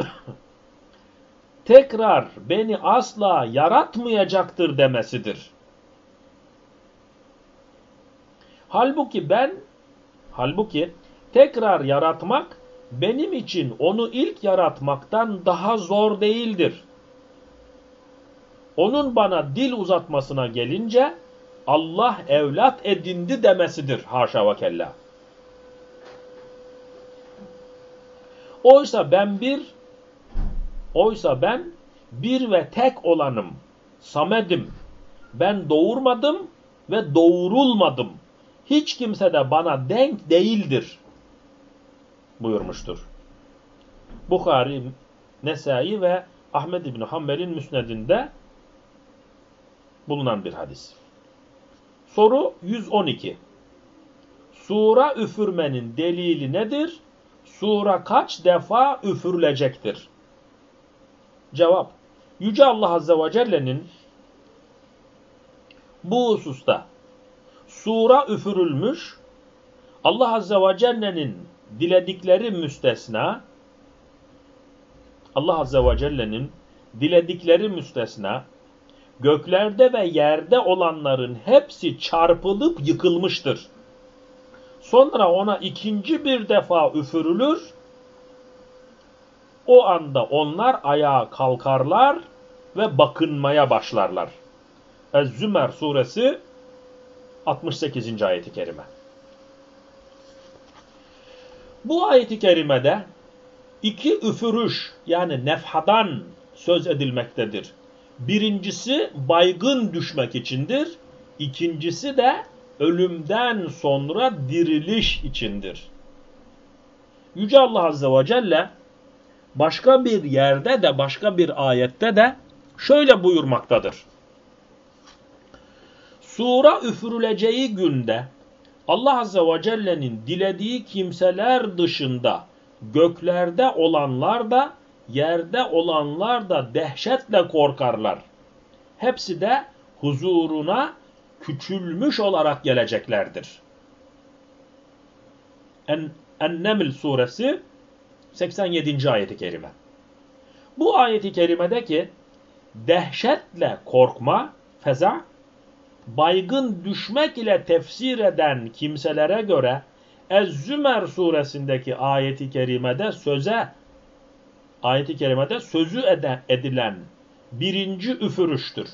tekrar beni asla yaratmayacaktır demesidir. Halbuki ben, halbuki tekrar yaratmak benim için onu ilk yaratmaktan daha zor değildir. Onun bana dil uzatmasına gelince Allah evlat edindi demesidir haşa ve kella. Oysa ben bir, oysa ben bir ve tek olanım, samedim. Ben doğurmadım ve doğurulmadım. Hiç kimse de bana denk değildir buyurmuştur. Bukhari, Nesai ve Ahmed İbni Hanbel'in müsnedinde bulunan bir hadis. Soru 112. Sura üfürmenin delili nedir? Sura kaç defa üfürülecektir? Cevap. Yüce Allah Azze ve Celle'nin bu hususta sura üfürülmüş, Allah Azze ve Celle'nin diledikleri müstesna, Allah Azze ve Celle'nin diledikleri müstesna, göklerde ve yerde olanların hepsi çarpılıp yıkılmıştır. Sonra ona ikinci bir defa üfürülür. O anda onlar ayağa kalkarlar ve bakınmaya başlarlar. Ez-Zümer suresi 68. ayeti kerime. Bu ayeti kerimede iki üfürüş yani nefhadan söz edilmektedir. Birincisi baygın düşmek içindir. İkincisi de ölümden sonra diriliş içindir. Yüce Allah Azze ve Celle başka bir yerde de başka bir ayette de şöyle buyurmaktadır. Sura üfürüleceği günde Allah Azze ve Celle'nin dilediği kimseler dışında göklerde olanlar da yerde olanlar da dehşetle korkarlar. Hepsi de huzuruna küçülmüş olarak geleceklerdir. En, En-Neml suresi 87. ayeti kerime. Bu ayeti kerimedeki dehşetle korkma, feza, baygın düşmek ile tefsir eden kimselere göre Ez-Zümer suresindeki ayeti kerimede söze ayeti kerimede sözü edilen birinci üfürüştür.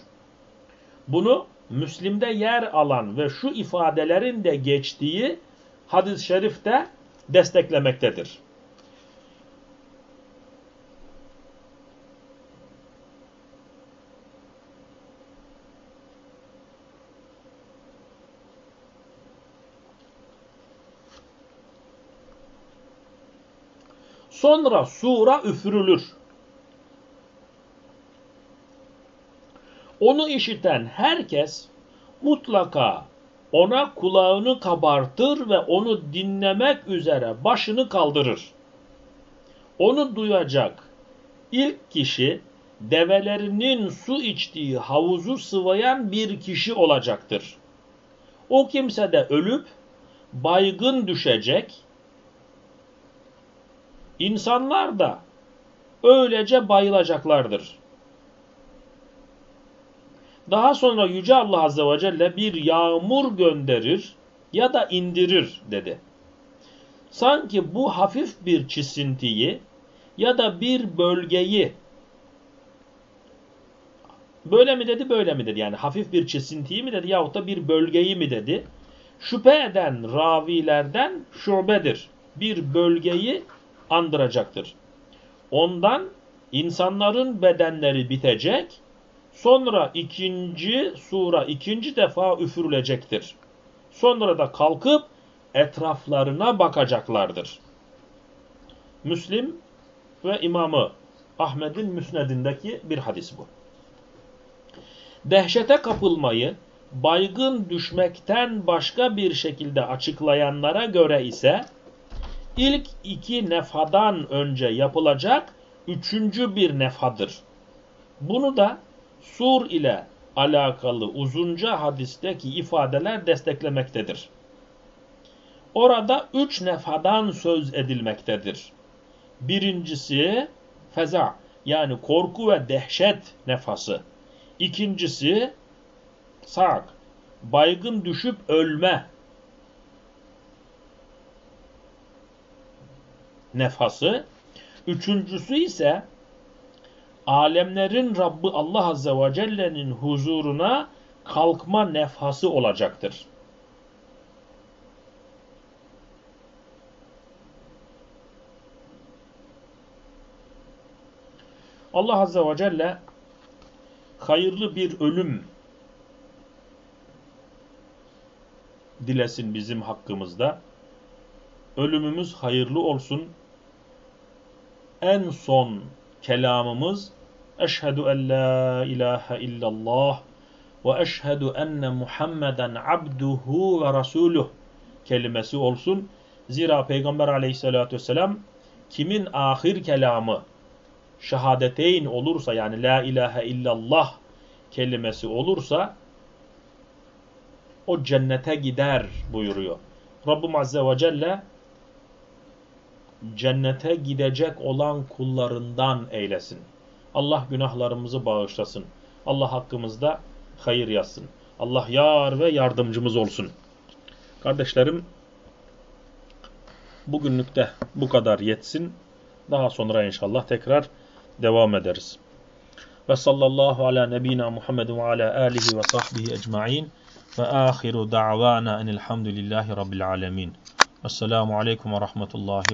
Bunu Müslim'de yer alan ve şu ifadelerin de geçtiği hadis-i şerifte desteklemektedir. Sonra sura üfürülür. Onu işiten herkes mutlaka ona kulağını kabartır ve onu dinlemek üzere başını kaldırır. Onu duyacak ilk kişi develerinin su içtiği havuzu sıvayan bir kişi olacaktır. O kimse de ölüp baygın düşecek. İnsanlar da öylece bayılacaklardır. Daha sonra Yüce Allah Azze ve Celle bir yağmur gönderir ya da indirir dedi. Sanki bu hafif bir çisintiyi ya da bir bölgeyi böyle mi dedi böyle mi dedi yani hafif bir çesintiyi mi dedi yahut da bir bölgeyi mi dedi şüphe eden ravilerden şubedir bir bölgeyi andıracaktır. Ondan insanların bedenleri bitecek sonra ikinci sura ikinci defa üfürülecektir. Sonra da kalkıp etraflarına bakacaklardır. Müslim ve imamı Ahmet'in müsnedindeki bir hadis bu. Dehşete kapılmayı baygın düşmekten başka bir şekilde açıklayanlara göre ise ilk iki nefadan önce yapılacak üçüncü bir nefadır. Bunu da sur ile alakalı uzunca hadisteki ifadeler desteklemektedir. Orada üç nefadan söz edilmektedir. Birincisi feza yani korku ve dehşet nefası. İkincisi sak baygın düşüp ölme nefası. Üçüncüsü ise alemlerin Rabbi Allah Azze ve Celle'nin huzuruna kalkma nefhası olacaktır. Allah Azze ve Celle hayırlı bir ölüm dilesin bizim hakkımızda. Ölümümüz hayırlı olsun. En son kelamımız Eşhedü en la ilahe illallah ve eşhedü enne Muhammeden abduhu ve rasuluh kelimesi olsun. Zira Peygamber aleyhissalatü vesselam kimin ahir kelamı şehadeteyn olursa yani la ilahe illallah kelimesi olursa o cennete gider buyuruyor. Rabbim Azze ve Celle cennete gidecek olan kullarından eylesin. Allah günahlarımızı bağışlasın. Allah hakkımızda hayır yazsın. Allah yar ve yardımcımız olsun. Kardeşlerim bugünlük de bu kadar yetsin. Daha sonra inşallah tekrar devam ederiz. Ve sallallahu ala nebina Muhammed ve ala alihi ve sahbihi ecma'in ve ahiru da'vana enilhamdülillahi rabbil alemin. Vesselamu aleyküm ve rahmetullahi